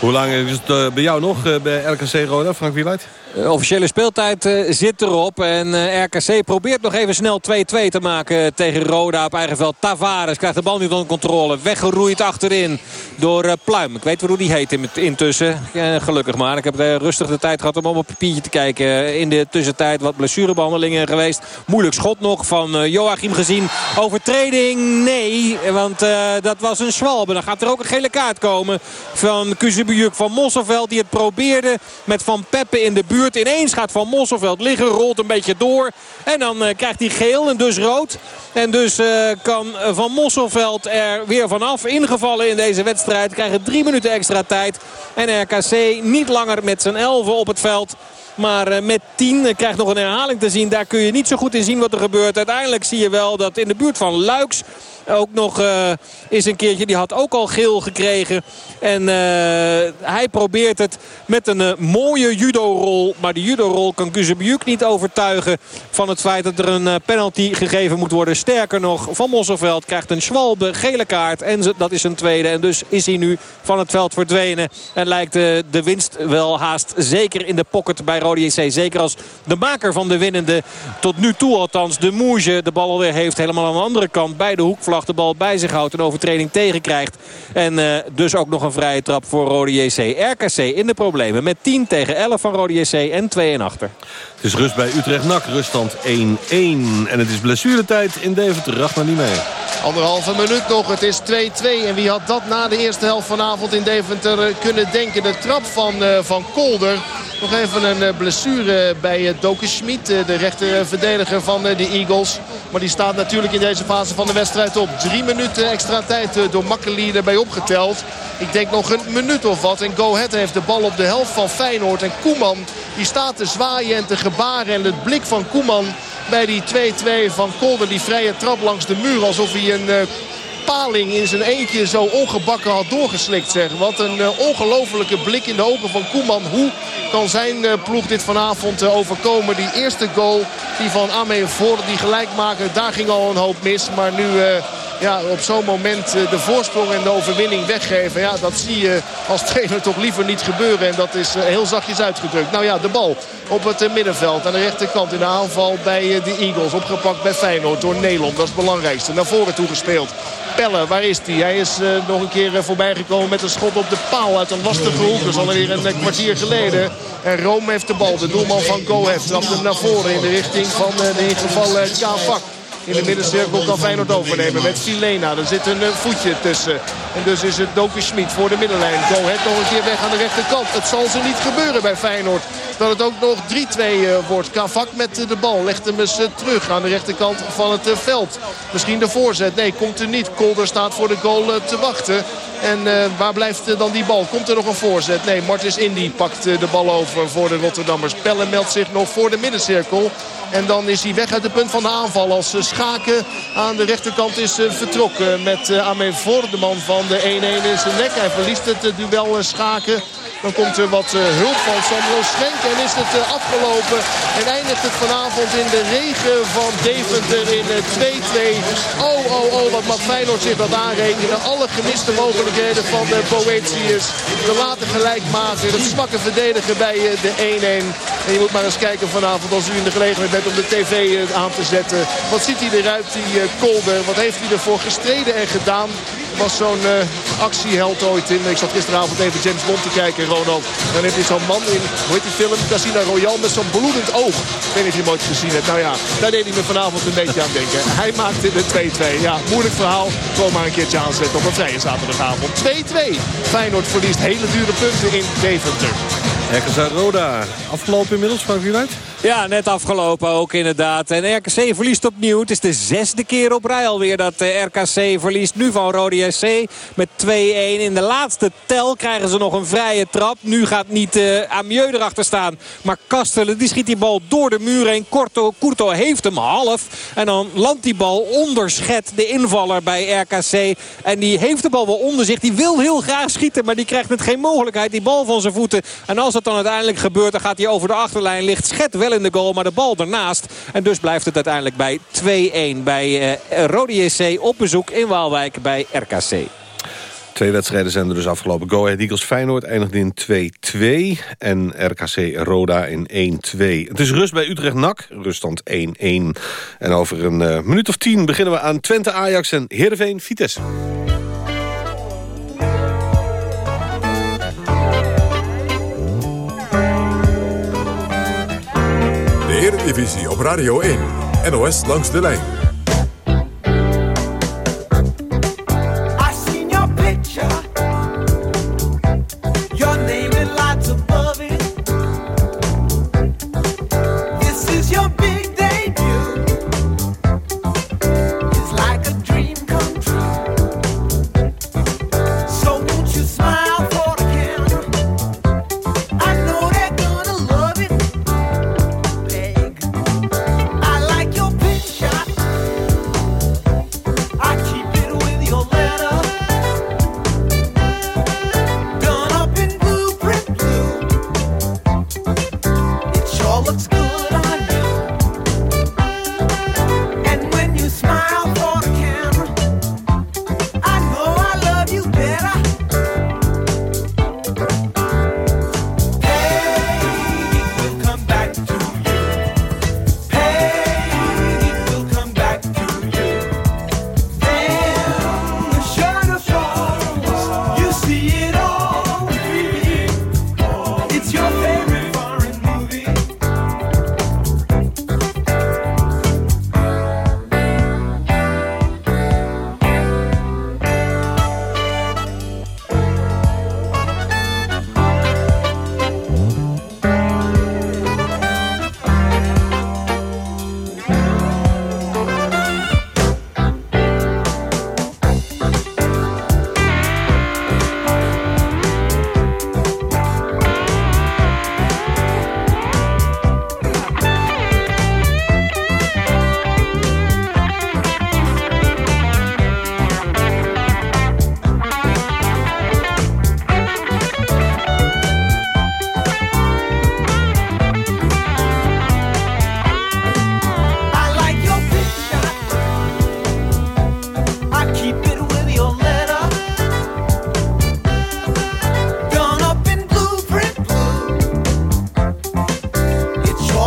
Hoe lang is het bij jou nog eh, bij RKC Roda, Frank Wieluid? De officiële speeltijd zit erop. En eh, RKC probeert nog even snel 2-2 te maken tegen Roda op eigen veld. Tavares krijgt de bal niet onder controle. Weggeroeid achterin door eh, Pluim. Ik weet wel hoe die heet in- intussen. Gelukkig maar. Ik heb rustig de tijd gehad om op een papiertje te kijken. In de tussentijd wat blessurebehandelingen geweest. Moeilijk schot nog van eh, Joachim gezien. Overtreding? Nee. Want eh, dat was een zwalbe. Dan gaat er ook een gele kaart komen van Kuzebujuk van Mosselveld. Die het probeerde met Van Peppe in de buurt. Ineens gaat Van Mosselveld liggen. Rolt een beetje door. En dan eh, krijgt hij geel en dus rood. En dus eh, kan Van Mosselveld er weer vanaf. Ingevallen in deze wedstrijd. Krijgen drie minuten extra tijd. En RKC niet langer met z'n elfen op het veld. Maar eh, met 10 eh, krijgt nog een herhaling te zien. Daar kun je niet zo goed in zien wat er gebeurt. Uiteindelijk zie je wel dat in de buurt van Luiks ook nog eh, is een keertje. Die had ook al geel gekregen. En hij probeert het met een mooie judo-rol. Maar die judo-rol kan Kuzebujuk niet overtuigen van het feit dat er een penalty gegeven moet worden. Sterker nog, Van Mosselveld krijgt een schwalbe, gele kaart. En dat is een tweede. En dus is hij nu van het veld verdwenen. En lijkt de winst wel haast zeker in de pocket bij Rode JC. Zeker als de maker van de winnende tot nu toe althans de Moege de bal alweer heeft. Helemaal aan de andere kant bij de hoekvlag de bal bij zich houdt. Een overtreding tegenkrijgt. En eh, dus ook nog een vrije trap voor Rode JC. RKC in de problemen met 10 tegen 11 van Rode JC en 2 en achter. Het is rust bij Utrecht-NAC, ruststand 1-1. En het is blessuretijd in Deventer, Ragnar niet mee. Anderhalve minuut nog. Het is 2-2. En wie had dat na de eerste helft vanavond in Deventer eh, kunnen denken? De trap van, eh, van Kolder. Nog even een eh, blessure bij Doke Schmid. De rechter verdediger van de Eagles. Maar die staat natuurlijk in deze fase van de wedstrijd op. Drie minuten extra tijd door Makkeli erbij opgeteld. Ik denk nog een minuut of wat. En Go Ahead heeft de bal op de helft van Feyenoord. En Koeman die staat te zwaaien en te gebaren. En het blik van Koeman bij die 2-2 van Kolder. Die vrije trap langs de muur. Alsof hij een... eh, paling in zijn eentje zo ongebakken had doorgeslikt. Zeg. Wat een uh, ongelofelijke blik in de ogen van Koeman. Hoe kan zijn uh, ploeg dit vanavond overkomen? Die eerste goal die van Ame voor die gelijkmaker. Daar ging al een hoop mis. Maar nu ja, op zo'n moment eh, de voorsprong en de overwinning weggeven. Ja, dat zie je als trainer toch liever niet gebeuren. En dat is eh, heel zachtjes uitgedrukt. Nou ja, de bal op het eh, middenveld aan de rechterkant in de aanval bij de Eagles. Opgepakt bij Feyenoord door Nelom. Dat is het belangrijkste. Naar voren toe gespeeld. Pelle, waar is hij? Hij is nog een keer eh, voorbij gekomen met een schot op de paal uit een lastige hoek. Dat is alweer een kwartier geleden. En Rome heeft de bal. De doelman van Go trapt hem naar voren in de richting van de ingevallen Kavak. In de middencirkel kan Feyenoord overnemen met Filena. Er zit een eh, voetje tussen. En dus is het Doken Schmid voor de middenlijn. Go Ahead nog een keer weg aan de rechterkant. Het zal ze niet gebeuren bij Feyenoord. Dat het ook nog 3-2 eh, wordt. Kavak met de bal. Legt hem eens eh, terug aan de rechterkant van het eh, veld. Misschien de voorzet. Nee, komt er niet. Kolder staat voor de goal te wachten. En waar blijft dan die bal? Komt er nog een voorzet? Nee, Martens Indy pakt de bal over voor de Rotterdammers. Pelle meldt zich nog voor de middencirkel. En dan is hij weg uit het punt van de aanval. Als Schaken aan de rechterkant is vertrokken. Met Amen Voor, de van de 1-1 in zijn nek. Hij verliest het duel Schaken. Dan komt er wat eh, hulp van Samuel Schwenk. En is het eh, afgelopen. En eindigt het vanavond in de regen van Deventer in eh, 2-2. Oh, oh, oh, wat mag Feyenoord zich dat aanrekenen. Alle gemiste mogelijkheden van de Boetius. De later gelijk maken. Het zwakke verdedigen bij eh, de 1-1. En je moet maar eens kijken vanavond als u in de gelegenheid bent om de tv eh, aan te zetten. Wat ziet hij eruit, die eh, Kolder? Wat heeft hij ervoor gestreden en gedaan? was zo'n eh, actieheld ooit in. Ik zat gisteravond even James Bond te kijken, Ronald. Dan heb je zo'n man in, hoe heet die film? Casino Royale met zo'n bloedend oog. Ik weet niet of je hem ooit gezien hebt. Nou ja, daar deed hij me vanavond een beetje aan denken. Hij maakte de 2-2. Ja, moeilijk verhaal. Gewoon maar een keertje aanzetten op een vrije zaterdagavond. 2-2. Feyenoord verliest hele dure punten in Deventer. RKC Roda. Afgelopen inmiddels, u uit? Ja, net afgelopen ook inderdaad. En RKC verliest opnieuw. Het is de zesde keer op rij alweer dat eh, RKC verliest. Nu van Rode SC met 2-1. In de laatste tel krijgen ze nog een vrije trap. Nu gaat niet uh, Amieux erachter staan. Maar Kastelen die schiet die bal door de muur heen. Korto, Kurto heeft hem half. En dan landt die bal onder Schet, de invaller bij RKC. En die heeft de bal wel onder zich. Die wil heel graag schieten, maar die krijgt met geen mogelijkheid. Die bal van zijn voeten. En als het dan uiteindelijk gebeurt, dan gaat hij over de achterlijn. Ligt Schet in de goal, maar de bal ernaast. En dus blijft het uiteindelijk bij 2-1 bij uh, Rode JC op bezoek in Waalwijk bij RKC. Twee wedstrijden zijn er dus afgelopen. Go Ahead Eagles Feyenoord eindigde in 2-2. En RKC Roda in 1-2. Het is rust bij Utrecht NAC. Ruststand 1-1. En over een uh, minuut of tien beginnen we aan Twente Ajax en Heerenveen Eredivisie op Radio 1. NOS langs de lijn.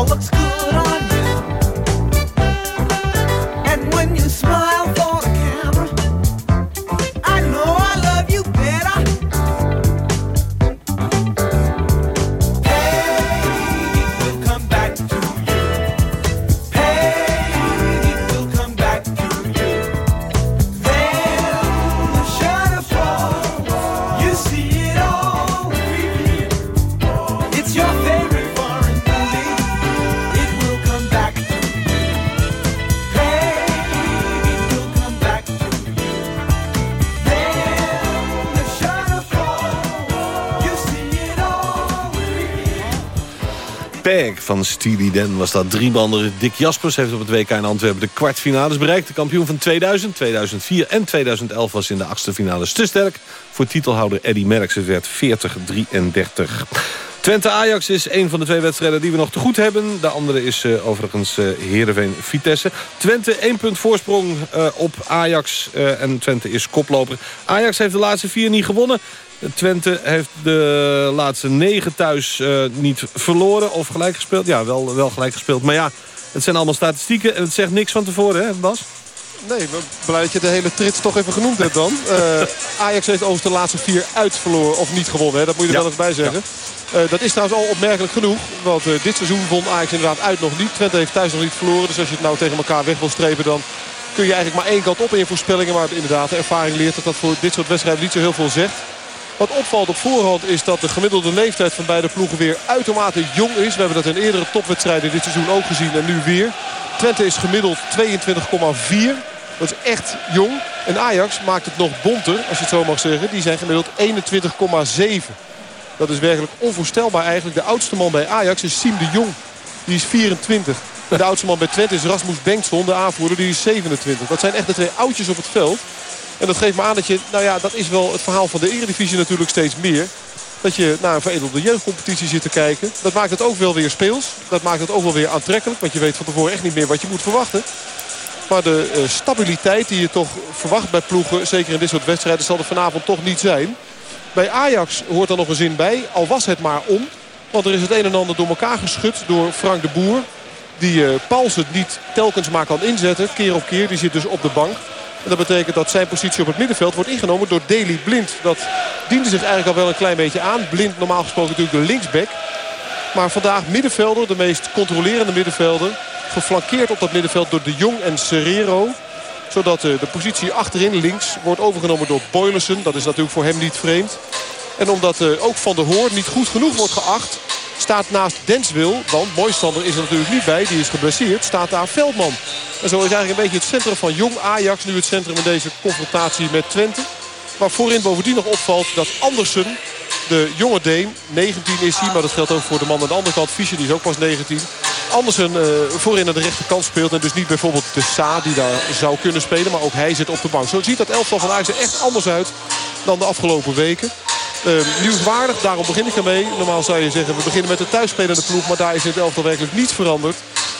all looks good on van Steely Dan was dat. Driebander Dick Jaspers heeft op het WK in Antwerpen de kwartfinales bereikt. De kampioen van 2000, 2004 en 2011 was in de achtste finales te sterk. Voor titelhouder Eddy Merckx. Het werd 40-33. Twente-Ajax is een van de twee wedstrijden die we nog te goed hebben. De andere is uh, overigens uh, Heerenveen-Vitesse. Twente één punt voorsprong uh, op Ajax en Twente is koploper. Ajax heeft de laatste vier niet gewonnen. Twente heeft de laatste negen thuis niet verloren of gelijk gespeeld. Ja, wel, wel gelijk gespeeld. Maar ja, het zijn allemaal statistieken en het zegt niks van tevoren, hè Bas? Nee, blij dat je de hele trits toch even genoemd hebt dan. Uh, Ajax heeft overigens de laatste vier uitverloren of niet gewonnen. Hè? Dat moet je er ja. wel eens bij zeggen. Ja. Uh, dat is trouwens al opmerkelijk genoeg. Want uh, dit seizoen won Ajax inderdaad uit nog niet. Twente heeft thuis nog niet verloren. Dus als je het nou tegen elkaar weg wil strepen... dan kun je eigenlijk maar één kant op in voorspellingen. Maar inderdaad, de ervaring leert dat dat voor dit soort wedstrijden niet zo heel veel zegt. Wat opvalt op voorhand is dat de gemiddelde leeftijd van beide ploegen weer uitermate jong is. We hebben dat in eerdere topwedstrijden dit seizoen ook gezien en nu weer. Twente is gemiddeld 22,4. Dat is echt jong. En Ajax maakt het nog bonter, als je het zo mag zeggen. Die zijn gemiddeld 21,7. Dat is werkelijk onvoorstelbaar eigenlijk. De oudste man bij Ajax is Siem de Jong. Die is 24. En de oudste man bij Twente is Rasmus Bengtson, de aanvoerder. Die is 27. Dat zijn echt de twee oudjes op het veld. En dat geeft me aan dat je, nou ja, dat is wel het verhaal van de Eredivisie natuurlijk steeds meer. Dat je naar een veredelde jeugdcompetitie zit te kijken. Dat maakt het ook wel weer speels. Dat maakt het ook wel weer aantrekkelijk. Want je weet van tevoren echt niet meer wat je moet verwachten. Maar de uh, stabiliteit die je toch verwacht bij ploegen, zeker in dit soort wedstrijden, zal er vanavond toch niet zijn. Bij Ajax hoort er nog een zin bij, al was het maar om. Want er is het een en ander door elkaar geschud door Frank de Boer. Die uh, Paulsen niet telkens maar kan inzetten, keer op keer. Die zit dus op de bank. En dat betekent dat zijn positie op het middenveld wordt ingenomen door Daley Blind. Dat diende zich eigenlijk al wel een klein beetje aan. Blind normaal gesproken natuurlijk de linksback. Maar vandaag middenvelder, de meest controlerende middenvelder. Geflankeerd op dat middenveld door De Jong en Serrero. Zodat de positie achterin links wordt overgenomen door Boylersen. Dat is natuurlijk voor hem niet vreemd. En omdat ook Van der Hoor niet goed genoeg wordt geacht... staat naast Denswil, want Moisander is er natuurlijk niet bij, die is geblesseerd... staat daar Veldman. En zo is eigenlijk een beetje het centrum van jong Ajax... nu het centrum in deze confrontatie met Twente. Maar voorin bovendien nog opvalt dat Andersen, de jonge Deen... 19 is hij, maar dat geldt ook voor de man aan de andere kant. Fischer, die is ook pas 19. Andersen uh, voorin aan de rechterkant speelt. En dus niet bijvoorbeeld de Sa die daar zou kunnen spelen. Maar ook hij zit op de bank. Zo ziet dat elftal van Ajax er echt anders uit dan de afgelopen weken. Uh, nieuwswaardig, daarom begin ik ermee. Normaal zou je zeggen, we beginnen met de thuisspelende ploeg. Maar daar is in het elftal werkelijk niets veranderd.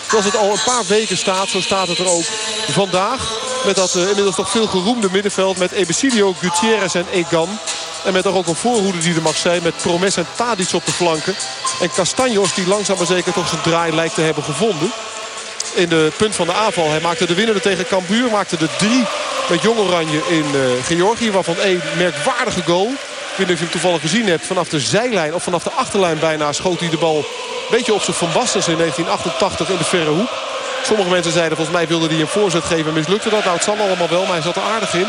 Zoals het al een paar weken staat, zo staat het er ook vandaag. Met dat uh, inmiddels toch veel geroemde middenveld. Met Ebesilio, Gutierrez en Egan. En met toch ook een voorhoede die er mag zijn. Met Promes en Tadic op de flanken. En Castanjos die langzaam maar zeker toch zijn draai lijkt te hebben gevonden. In de punt van de aanval. Hij maakte de winnende tegen Cambuur. Maakte de drie met Jong Oranje in uh, Georgië. Waarvan één merkwaardige goal. Ik weet niet of je hem toevallig gezien hebt. Vanaf de zijlijn of vanaf de achterlijn bijna schoot hij de bal een beetje op zijn Van Bastens in 1988 in de verre hoek. Sommige mensen zeiden volgens mij wilde hij een voorzet geven. Mislukte dat. Nou het zal allemaal wel, maar hij zat er aardig in.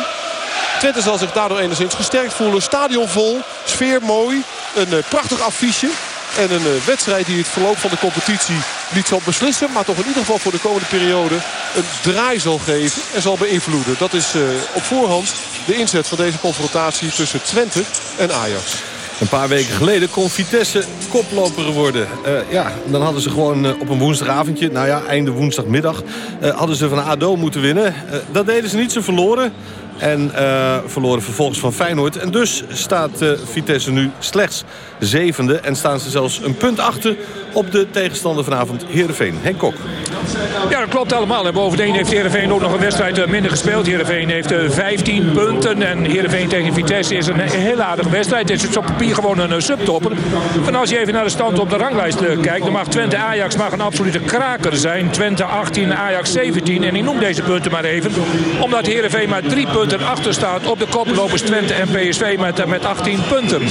Twente zal zich daardoor enigszins gesterkt voelen. Stadion vol, sfeer mooi, een uh, prachtig affiche. En een uh, wedstrijd die het verloop van de competitie niet zal beslissen. Maar toch in ieder geval voor de komende periode een draai zal geven en zal beïnvloeden. Dat is uh, op voorhand de inzet van deze confrontatie tussen Twente en Ajax. Een paar weken geleden kon Vitesse koploper worden. Uh, ja, dan hadden ze gewoon uh, op een woensdagavondje, nou ja, einde woensdagmiddag... Hadden ze van ADO moeten winnen. dat deden ze niet, ze verloren. En verloren vervolgens van Feyenoord. En dus staat Vitesse nu slechts zevende. En staan ze zelfs een punt achter op de tegenstander vanavond Heerenveen. Henk Kok. Ja, dat klopt allemaal. En bovendien heeft Heerenveen ook nog een wedstrijd minder gespeeld. Heerenveen heeft 15 punten. En Heerenveen tegen Vitesse is een heel aardige wedstrijd. Het is op papier gewoon een subtopper. En als je even naar de stand op de ranglijst kijkt... dan mag Twente Ajax mag een absolute kraker zijn. Twente 18, Ajax 17. En ik noem deze punten maar even. Omdat Heerenveen maar drie punten achter staat op de koplopers Twente en PSV met, met 18 punten.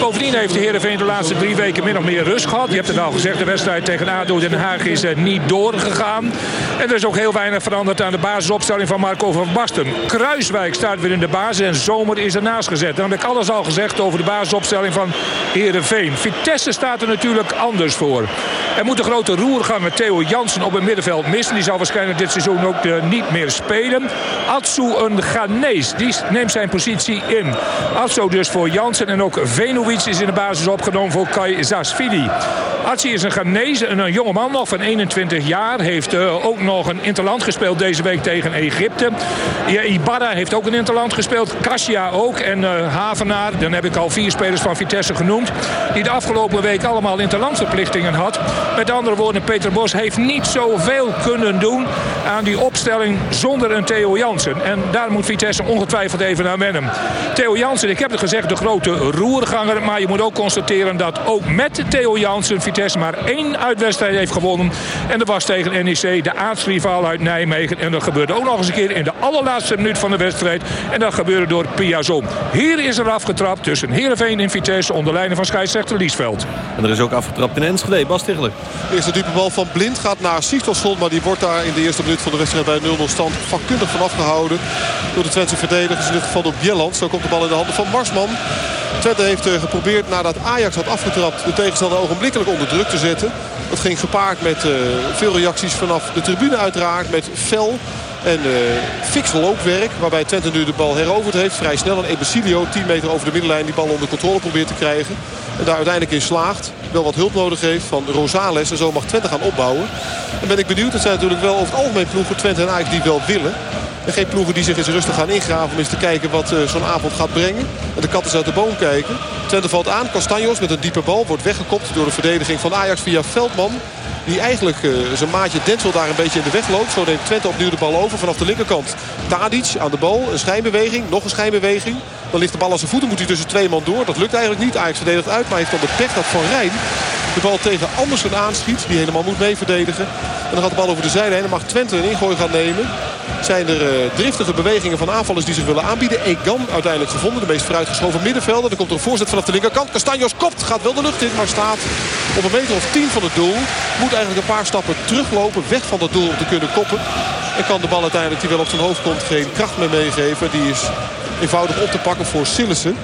Bovendien heeft Heerenveen de laatste drie weken min of meer rust gehad. Je hebt het al gezegd, de wedstrijd tegen ADO Den Haag is niet doorgegaan. En er is ook heel weinig veranderd aan de basisopstelling van Marco van Basten. Kruiswijk staat weer in de basis en Zomer is ernaast gezet. Dan heb ik alles al gezegd over de basisopstelling van Heerenveen. Vitesse staat er natuurlijk anders voor. Er moet een grote roerganger Theo Jansen op het middenveld missen. Die zal waarschijnlijk dit seizoen ook eh, niet meer spelen. Atsu een Ghanese, die neemt zijn positie in. Atsu dus voor Jansen en ook Venovic is in de basis opgenomen voor Kai Zasvili. Is een Ghanese, een, een jonge man nog van 21 jaar. Heeft eh, ook nog een interland gespeeld deze week tegen Egypte. Ja, Ibarra heeft ook een interland gespeeld. Kasia ook. En eh, Havenaar, dan heb ik al vier spelers van Vitesse genoemd. Die de afgelopen week allemaal interlandverplichtingen had. Met andere woorden, Peter Bos heeft niet zoveel kunnen doen aan die opstelling zonder een Theo Jansen. En daar moet Vitesse ongetwijfeld even aan wennen. Theo Jansen, ik heb het gezegd, de grote roerganger. Maar je moet ook constateren dat ook met Theo Jansen Vitesse maar één uitwedstrijd heeft gewonnen. En dat was tegen NEC, de aartsrivaal uit Nijmegen. En dat gebeurde ook nog eens een keer in de allerlaatste minuut van de wedstrijd. En dat gebeurde door Piazon. Hier is er afgetrapt tussen Heerenveen en Vitesse onder leiding van scheidsrechter Liesveld. En er is ook afgetrapt in Enschede. Bas Tichler. De eerste diepe bal van Blind gaat naar Sigtorsson. Maar die wordt daar in de eerste minuut van de wedstrijd bij 0-0 stand vakkundig van afgehouden. Door de Twentse verdedigers. In dit geval door Bjelland. Zo komt de bal in de handen van Marsman. Twente heeft eh, geprobeerd nadat Ajax had afgetrapt de tegenstander ogenblikkelijk onder druk te zetten. Dat ging gepaard met eh, veel reacties vanaf de tribune uiteraard. Met fel en uh, fix loopwerk. Waarbij Twente nu de bal heroverd heeft. Vrij snel. En Ebesilio 10 meter over de middenlijn die bal onder controle probeert te krijgen. Daar uiteindelijk in slaagt. Wel wat hulp nodig heeft van Rosales. En zo mag Twente gaan opbouwen. En ben ik benieuwd. Het zijn natuurlijk wel over het algemeen ploegen Twente en Ajax die wel willen. En geen ploegen die zich eens rustig gaan ingraven om eens te kijken wat uh, zo'n avond gaat brengen. En de kat is uit de boom kijken. Twente valt aan. Castanjos met een diepe bal wordt weggekopt door de verdediging van Ajax via Veldman. Die eigenlijk uh, zijn maatje Denzel daar een beetje in de weg loopt. Zo neemt Twente opnieuw de bal over vanaf de linkerkant. Tadic aan de bal. Een schijnbeweging. Nog een schijnbeweging. Dan ligt de bal aan zijn voeten. Moet hij tussen twee man door. Dat lukt eigenlijk niet. Ajax verdedigt uit. Maar heeft dan de pech dat Van Rijn de bal tegen Andersen aanschiet. Die helemaal moet mee verdedigen. En dan gaat de bal over de zijlijn. En mag Twente een ingooi gaan nemen. Zijn er uh, driftige bewegingen van aanvallers die zich willen aanbieden. Egan uiteindelijk gevonden. De meest vooruitgeschoven middenvelder. Dan komt er een voorzet vanaf de linkerkant. Castanjos kopt. Gaat wel de lucht in. Maar staat op een meter of tien van het doel. Moet eigenlijk een paar stappen teruglopen. Weg van dat doel om te kunnen koppen. En kan de bal uiteindelijk die wel op zijn hoofd komt geen kracht meer meegeven. Die is eenvoudig op te pakken voor Sillissen.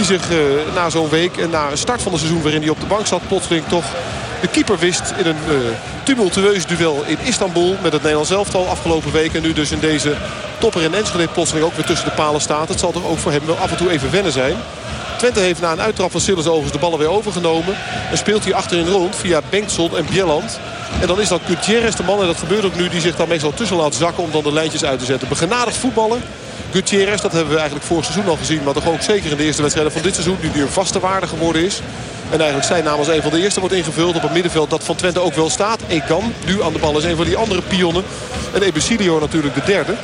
Die zich uh, na zo'n week en na een start van het seizoen waarin hij op de bank zat... plotseling toch de keeper wist in een uh, tumultueus duel in Istanbul... met het Nederlands elftal afgelopen week. En nu dus in deze topper in Enschede plotseling ook weer tussen de palen staat. Het zal toch ook voor hem wel af en toe even wennen zijn. Twente heeft na een uittrap van Sillis overigens de ballen weer overgenomen. En speelt hij achterin rond via Bengtson en Bjelland. En dan is dat Gutierrez de man, en dat gebeurt ook nu, die zich daar meestal tussen laat zakken om dan de lijntjes uit te zetten. Begenadigd voetballen. Gutierrez, dat hebben we eigenlijk vorig seizoen al gezien. Maar toch ook zeker in de eerste wedstrijden van dit seizoen. Nu die een vaste waarde geworden is. En eigenlijk zijn naam als een van de eerste wordt ingevuld op het middenveld dat van Twente ook wel staat. Ekan nu aan de bal is een van die andere pionnen. En Ebesilio natuurlijk de derde.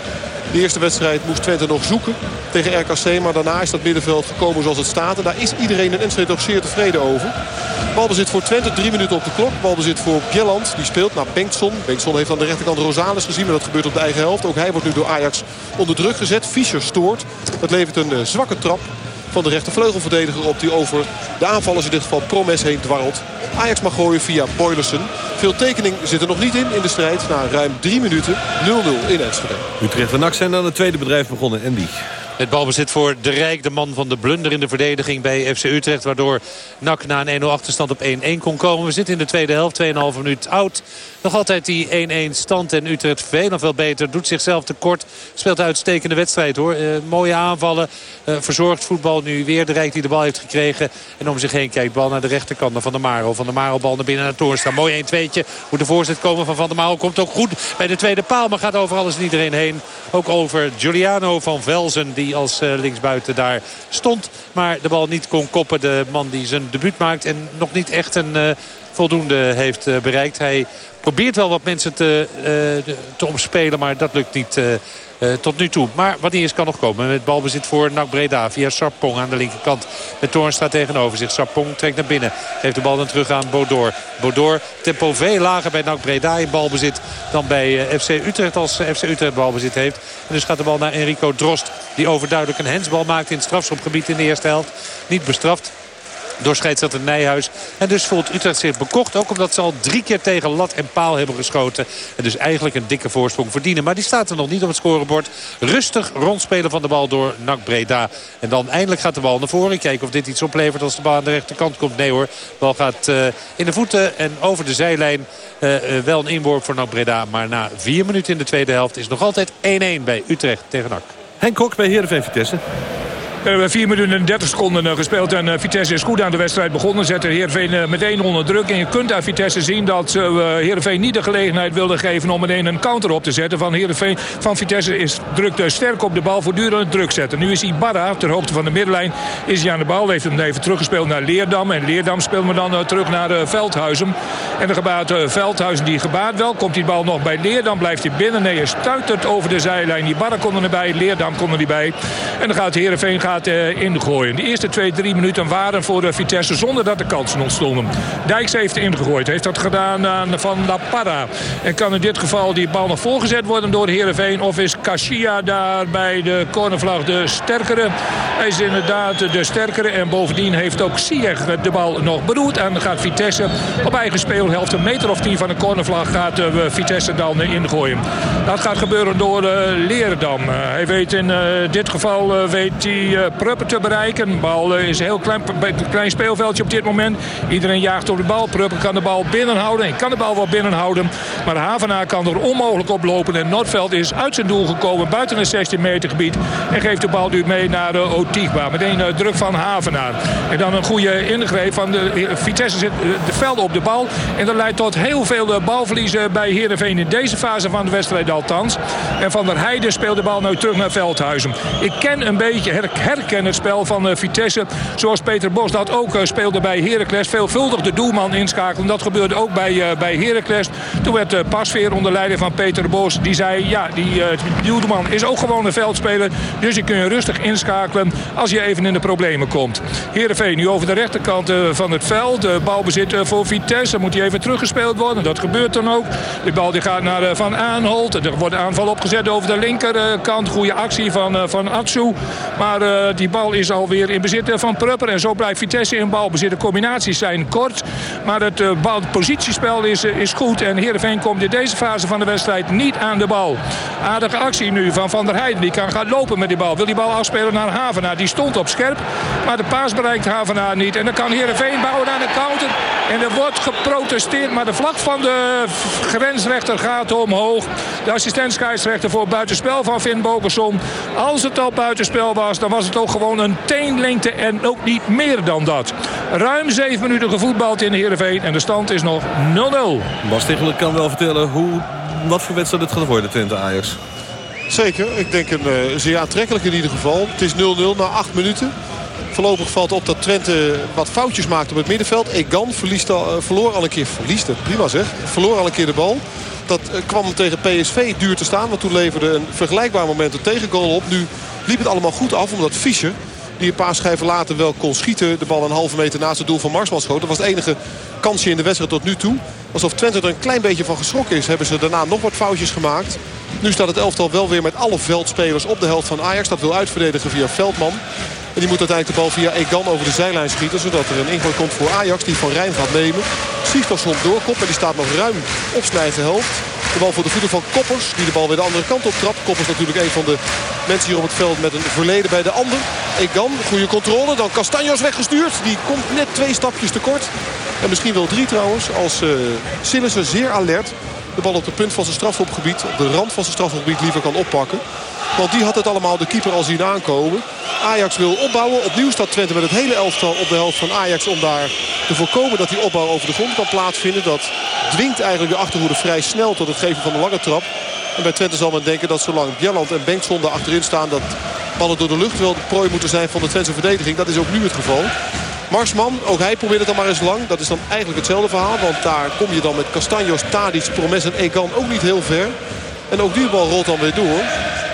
De eerste wedstrijd moest Twente nog zoeken tegen RKC. Maar daarna is dat middenveld gekomen zoals het staat. En daar is iedereen in Enschede ook zeer tevreden over. Balbezit voor Twente, drie minuten op de klok. Balbezit voor Bjelland, die speelt naar Bengtson. Bengtson heeft aan de rechterkant Rosales gezien, maar dat gebeurt op de eigen helft. Ook hij wordt nu door Ajax onder druk gezet. Fischer stoort. Dat levert een uh, zwakke trap van de rechtervleugelverdediger op die over de aanvallers in dit geval Promes heen dwarrelt. Ajax mag gooien via Boylersen. Veel tekening zit er nog niet in in de strijd. Na ruim drie minuten 0-0 in Enschede. Utrecht en NAC zijn dan het tweede bedrijf begonnen. En die... Het balbezit voor de Rijk, de man van de blunder in de verdediging bij FC Utrecht. Waardoor NAC na een 1-0 achterstand op 1-1 kon komen. We zitten in de tweede helft, 2,5 minuut oud. Nog altijd die 1-1 stand en Utrecht veel nog wel beter. Doet zichzelf tekort. Speelt een uitstekende wedstrijd hoor. Uh, mooie aanvallen. Uh, verzorgd voetbal nu weer. De Rijk die de bal heeft gekregen. En om zich heen kijkt. Bal naar de rechterkant van de Maro. Van de Maro bal naar binnen naar Toornstra. Mooi 1-2'tje. Moet de voorzet komen van Van der Maro. Komt ook goed bij de tweede paal. Maar gaat over alles en iedereen heen. Ook over Giuliano van Velzen. Die als uh, linksbuiten daar stond. Maar de bal niet kon koppen. De man die zijn debuut maakt. En nog niet echt een voldoende heeft bereikt. Hij probeert wel wat mensen te, te omspelen, maar dat lukt niet uh, tot nu toe. Maar wat is kan nog komen. Met balbezit voor NAC Breda via Sarpong aan de linkerkant. Met Toornstra tegenover zich. Sarpong trekt naar binnen. Geeft de bal dan terug aan Bodor. Bodor tempo veel lager bij NAC Breda in balbezit dan bij FC Utrecht als FC Utrecht balbezit heeft. En dus gaat de bal naar Enrico Drost. Die overduidelijk een hensbal maakt in het strafschopgebied in de eerste helft. Niet bestraft. Door scheidsrechter Nijhuis. En dus voelt Utrecht zich bekocht. Ook omdat ze al drie keer tegen lat en paal hebben geschoten. En dus eigenlijk een dikke voorsprong verdienen. Maar die staat er nog niet op het scorebord. Rustig rondspelen van de bal door NAC Breda. En dan eindelijk gaat de bal naar voren. Kijken of dit iets oplevert als de bal aan de rechterkant komt. Nee hoor, de bal gaat uh, in de voeten en over de zijlijn. Uh, uh, wel een inworp voor NAC Breda. Maar na vier minuten in de tweede helft is nog altijd 1-1 bij Utrecht tegen NAC. Henk Kok bij Heerenveen Vitesse. We hebben 4 minuten en 30 seconden gespeeld en uh, Vitesse is goed aan de wedstrijd begonnen. Zette Heerenveen meteen onder druk. En je kunt uit Vitesse zien dat Heerenveen niet de gelegenheid wilde geven om meteen een counter op te zetten. Van Heerenveen van Vitesse is drukte sterk op de bal, voortdurend druk zetten. Nu is Ibarra ter hoogte van de middenlijn is hij aan de bal. Heeft hem even teruggespeeld naar Leerdam. En Leerdam speelt me dan terug naar Veldhuizen. En de gebaat Veldhuizen die gebaat wel. Komt die bal nog bij Leerdam, blijft hij binnen. Nee, hij stuitert over de zijlijn. Ibarra kon er niet bij, Leerdam kon er niet bij. En dan gaat Heerenveen ingooien. De eerste twee, drie minuten waren voor de Vitesse zonder dat de kansen ontstonden. Dijks heeft ingegooid. Heeft dat gedaan aan Van La Parra. En kan in dit geval die bal nog voorgezet worden door Heerenveen. Of is Kashia daar bij de cornervlag de sterkere? Hij is inderdaad de sterkere. En bovendien heeft ook Sieg de bal nog bedoeld. En gaat Vitesse op eigen speelhelft een meter of tien van de cornervlag gaat uh, Vitesse dan ingooien. Dat gaat gebeuren door Leerdam. hij weet in dit geval weet hij Pruppen te bereiken. Bal is een heel klein, klein speelveldje op dit moment. Iedereen jaagt op de bal. Pruppen kan de bal binnenhouden. En kan de bal wel binnenhouden. Maar Havenaar kan er onmogelijk oplopen. En Noordveld is uit zijn doel gekomen buiten het 16 meter gebied. En geeft de bal nu mee naar de Otigba. Meteen uh, druk van Havenaar. En dan een goede ingreep van de Vitesse zit de velden op de bal. En dat leidt tot heel veel balverliezen bij Heerenveen in deze fase van de wedstrijd althans. En Van der Heijden speelt de bal nu terug naar Veldhuizen. Ik ken een beetje, herken het spel van uh, Vitesse. Zoals Peter Bos dat ook uh, speelde bij Heracles. Veelvuldig de doelman inschakelen. Dat gebeurde ook bij, uh, bij Heracles. Toen werd Pasveer onder leiding van Peter Bos. Die zei, ja, die doelman is ook gewoon een veldspeler. Dus je kun je rustig inschakelen als je even in de problemen komt. Heerenveen nu over de rechterkant van het veld. Balbezit voor Vitesse. Dan moet hij even teruggespeeld worden. Dat gebeurt dan ook. De bal die gaat naar Van Aanholt. Er wordt aanval opgezet over de linkerkant. Goede actie van, van Atsu. Maar die bal is alweer in bezit van Prupper. En zo blijft Vitesse in balbezit. De combinaties zijn kort. Maar het, het positiespel is, is goed. En Heerenveen komt in deze fase van de wedstrijd niet aan de bal. Aardige actie nu van Van der Heijden. Die kan gaan lopen met die bal. Wil die bal afspelen naar Havenaar. Die stond op scherp. Maar de paas bereikt Havenaar niet. En dan kan Heerenveen bouwen aan de counter. En er wordt geprotesteerd. Maar de vlag van de grensrechter gaat omhoog. De assistent-scheidsrechter voor buitenspel van Finn Bokerson. Als het al buitenspel was, dan was het ook gewoon een teenlengte en ook niet meer dan dat. Ruim 7 minuten gevoetbald in Heerenveen en de stand is nog 0-0. Bas Tichelen kan wel vertellen hoe, wat voor wedstrijd het gaat worden, Twente Ajax. Zeker, ik denk een uh, zeer aantrekkelijk in ieder geval. Het is 0-0 na 8 minuten. Voorlopig valt op dat Twente wat foutjes maakt op het middenveld. Egan verliest al, uh, verloor al een keer, verliest het, prima zeg. Verloor al een keer de bal. Dat uh, kwam tegen PSV duur te staan. Want toen leverde een vergelijkbaar moment een tegengoal op. Nu liep het allemaal goed af omdat Fischer die een paar schijven later wel kon schieten. De bal een halve meter naast het doel van Marsman schoot. Dat was het enige kansje in de wedstrijd tot nu toe. Alsof Twente er een klein beetje van geschrokken is. Hebben ze daarna nog wat foutjes gemaakt. Nu staat het elftal wel weer met alle veldspelers op de helft van Ajax. Dat wil uitverdedigen via Veldman. En die moet uiteindelijk de bal via Egan over de zijlijn schieten. Zodat er een ingooi komt voor Ajax die Van Rijn gaat nemen. Sigtorsson doorkomt en die staat nog ruim op helft. De bal voor de voeten van Koppers. Die de bal weer de andere kant op trapt. Koppers natuurlijk een van de mensen hier op het veld met een verleden bij de ander. Egan, goede controle. Dan Castanjos weggestuurd. Die komt net twee stapjes tekort. En misschien wel drie trouwens. Als uh, Sillissen zeer alert de bal op de punt van zijn strafhofgebied. Op de rand van zijn strafhofgebied liever kan oppakken. Want die had het allemaal de keeper al zien aankomen. Ajax wil opbouwen. Opnieuw staat Twente met het hele elftal op de helft van Ajax. Om daar te voorkomen dat die opbouw over de grond kan plaatsvinden. Dat dwingt eigenlijk de achterhoede vrij snel tot het geven van de lange trap. En bij Twente zal men denken dat zolang Bjelland en Bengtson daar achterin staan... dat ballen door de lucht wel de prooi moeten zijn van de Twentse verdediging. Dat is ook nu het geval. Marsman, ook hij probeert het dan maar eens lang. Dat is dan eigenlijk hetzelfde verhaal. Want daar kom je dan met Castanjos, Tadic, Promes en Egan ook niet heel ver. En ook die bal rolt dan weer door.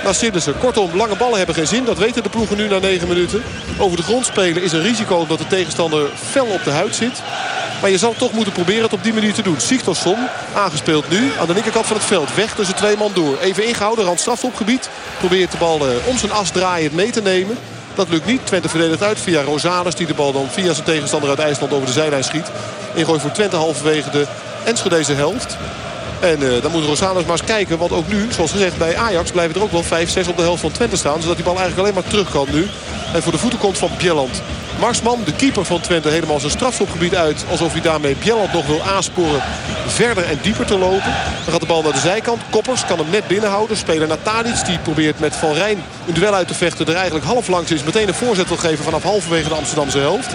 Naar Sillissen. Kortom, lange ballen hebben geen zin. Dat weten de ploegen nu na 9 minuten. Over de grond spelen is een risico omdat de tegenstander fel op de huid zit. Maar je zal toch moeten proberen het op die manier te doen. Sigtorsson, aangespeeld nu aan de linkerkant van het veld. Weg tussen twee man door. Even ingehouden, rand strafopgebied. Probeert de bal uh, om zijn as draaiend mee te nemen. Dat lukt niet. Twente verdedigt uit via Rosales. Die de bal dan via zijn tegenstander uit IJsland over de zijlijn schiet. Ingooi voor Twente halverwege de Enschedeze helft. En eh, dan moet Rosales maar eens kijken. Want ook nu, zoals gezegd, bij Ajax blijven er ook wel 5, 6 op de helft van Twente staan. Zodat die bal eigenlijk alleen maar terug kan nu. En voor de voeten komt van Bjelland. Marsman, de keeper van Twente, helemaal zijn strafschopgebied uit. Alsof hij daarmee Bjelland nog wil aansporen verder en dieper te lopen. Dan gaat de bal naar de zijkant. Koppers kan hem net binnenhouden. Speler Natalic, die probeert met Van Rijn een duel uit te vechten. Er eigenlijk half langs is. Meteen een voorzet wil geven vanaf halverwege de Amsterdamse helft.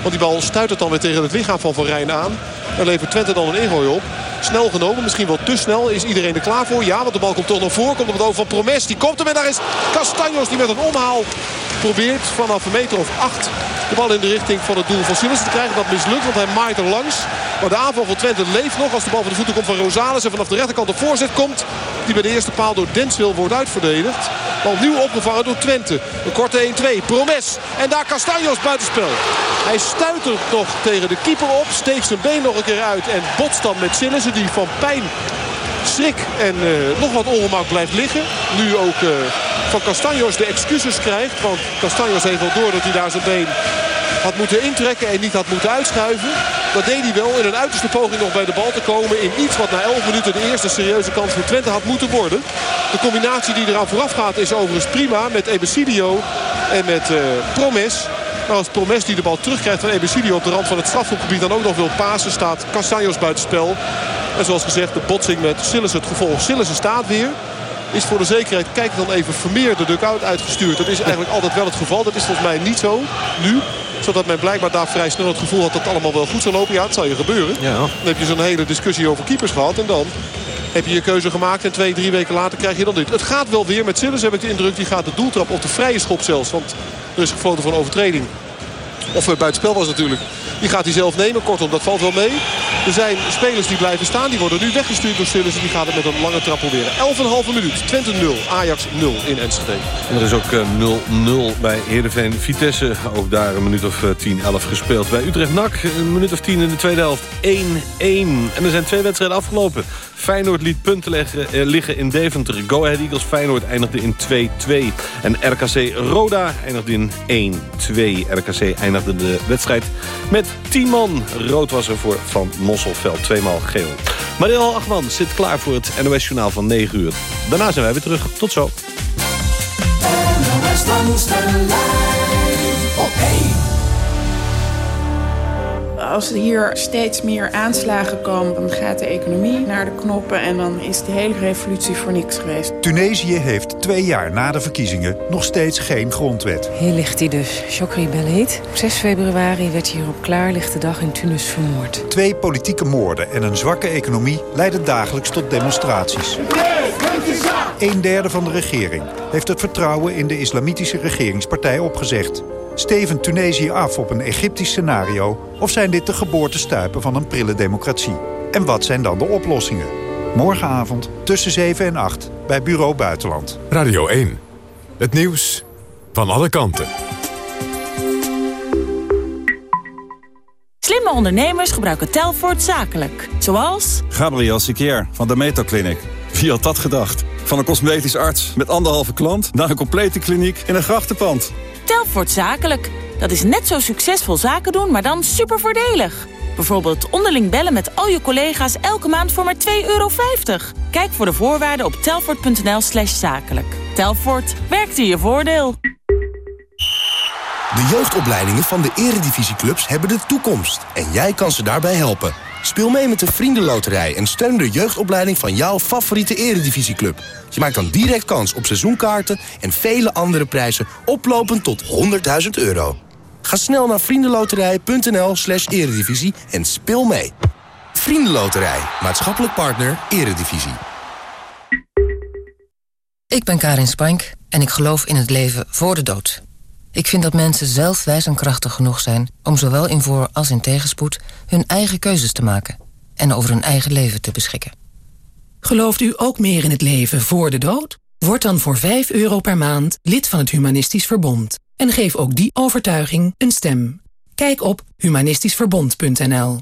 Want die bal stuit het dan weer tegen het lichaam van Van Rijn aan. Dan levert Twente dan een ingooi op. Snel genomen, misschien wel te snel. Is iedereen er klaar voor? Ja, want de bal komt toch nog voor. Komt op het oog van Promes. Die komt hem en daar is Castanjos die met een omhaal probeert vanaf een meter of acht de bal in de richting van het doel van Sillissen te krijgen. Dat mislukt, want hij maait er langs. Maar de aanval van Twente leeft nog als de bal van de voeten komt van Rosales. En vanaf de rechterkant de voorzet komt. Die bij de eerste paal door Denswil wordt uitverdedigd. Bal nieuw opgevangen door Twente. Een korte 1-2. Promes. En daar Castanjos buitenspel. Hij stuitert nog tegen de keeper op. Steekt zijn been nog een keer uit. En botst dan met Sillissen die van pijn schrik en eh, nog wat ongemak blijft liggen. Nu ook eh, van Castanjos de excuses krijgt. Want Castanjos heeft wel door dat hij daar zijn been had moeten intrekken en niet had moeten uitschuiven. Dat deed hij wel in een uiterste poging nog bij de bal te komen. In iets wat na 11 minuten de eerste serieuze kans voor Twente had moeten worden. De combinatie die eraan vooraf gaat is overigens prima. Met Ebesidio en met eh, Promes. Maar als Promes die de bal terugkrijgt van Ebesidio op de rand van het strafschopgebied dan ook nog wil pasen, staat Castanjos buitenspel. En zoals gezegd de botsing met Sillis het gevolg. Sillissen staat weer. Is voor de zekerheid, kijk dan even, Vermeer de dugout uitgestuurd. Dat is eigenlijk altijd wel het geval. Dat is volgens mij niet zo nu zodat men blijkbaar daar vrij snel het gevoel had dat het allemaal wel goed zou lopen. Ja, het zal je gebeuren. Ja. Dan heb je zo'n hele discussie over keepers gehad. En dan heb je je keuze gemaakt. En twee, drie weken later krijg je dan dit. Het gaat wel weer met Sillis heb ik de indruk. Die gaat de doeltrap op de vrije schop zelfs. Want er is gefloten van overtreding. Of buitenspel was natuurlijk. Die gaat hij zelf nemen. Kortom, dat valt wel mee. Er zijn spelers die blijven staan. Die worden nu weggestuurd door Sillis. En die gaat het met een lange trap proberen. 11,5 minuut. Twente 0. Ajax 0 in Enschede. En er is ook eh, 0-0 bij Heerenveen Vitesse. Ook daar een minuut of eh, 10, 11 gespeeld. Bij Utrecht NAC een minuut of 10 in de tweede helft. 1-1. En er zijn twee wedstrijden afgelopen. Feyenoord liet punten leggen, eh, liggen in Deventer. Go Ahead Eagles Feyenoord eindigde in 2-2. En RKC Roda eindigde in 1-2. RKC eindigde de wedstrijd met 10 man. Rood was er voor Van Mosselveld. Tweemaal geel. Mariel Achman zit klaar voor het NOS Journaal van 9 uur. Daarna zijn wij weer terug. Tot zo. Als er hier steeds meer aanslagen komen, dan gaat de economie naar de knoppen... en dan is de hele revolutie voor niks geweest. Tunesië heeft twee jaar na de verkiezingen nog steeds geen grondwet. Hier ligt hij dus, Chokri Belheet. Op 6 februari werd hier op klaarlichte dag in Tunis vermoord. Twee politieke moorden en een zwakke economie leiden dagelijks tot demonstraties. Een derde van de regering heeft het vertrouwen in de islamitische regeringspartij opgezegd. Steven Tunesië af op een Egyptisch scenario... of zijn dit de geboortestuipen van een prille democratie? En wat zijn dan de oplossingen? Morgenavond tussen 7 en 8 bij Bureau Buitenland. Radio 1. Het nieuws van alle kanten. Slimme ondernemers gebruiken Telfort zakelijk. Zoals... Gabriel Sikier van de Metaclinic. Wie had dat gedacht? Van een cosmetisch arts met anderhalve klant... naar een complete kliniek in een grachtenpand. Telfort zakelijk. Dat is net zo succesvol zaken doen, maar dan super voordelig. Bijvoorbeeld onderling bellen met al je collega's elke maand voor maar 2,50 euro. Kijk voor de voorwaarden op telfort.nl slash zakelijk. Telfort, werkt in je voordeel. De jeugdopleidingen van de eredivisieclubs hebben de toekomst. En jij kan ze daarbij helpen. Speel mee met de Vriendenloterij en steun de jeugdopleiding van jouw favoriete eredivisieclub. Je maakt dan direct kans op seizoenkaarten en vele andere prijzen oplopend tot 100.000 euro. Ga snel naar vriendenloterij.nl slash eredivisie en speel mee. Vriendenloterij, maatschappelijk partner, eredivisie. Ik ben Karin Spank en ik geloof in het leven voor de dood. Ik vind dat mensen zelf wijs en krachtig genoeg zijn... om zowel in voor- als in tegenspoed hun eigen keuzes te maken... en over hun eigen leven te beschikken. Gelooft u ook meer in het leven voor de dood? Word dan voor 5 euro per maand lid van het Humanistisch Verbond. En geef ook die overtuiging een stem. Kijk op humanistischverbond.nl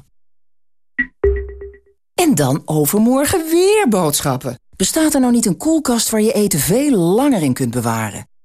En dan overmorgen weer boodschappen. Bestaat er nou niet een koelkast waar je eten veel langer in kunt bewaren?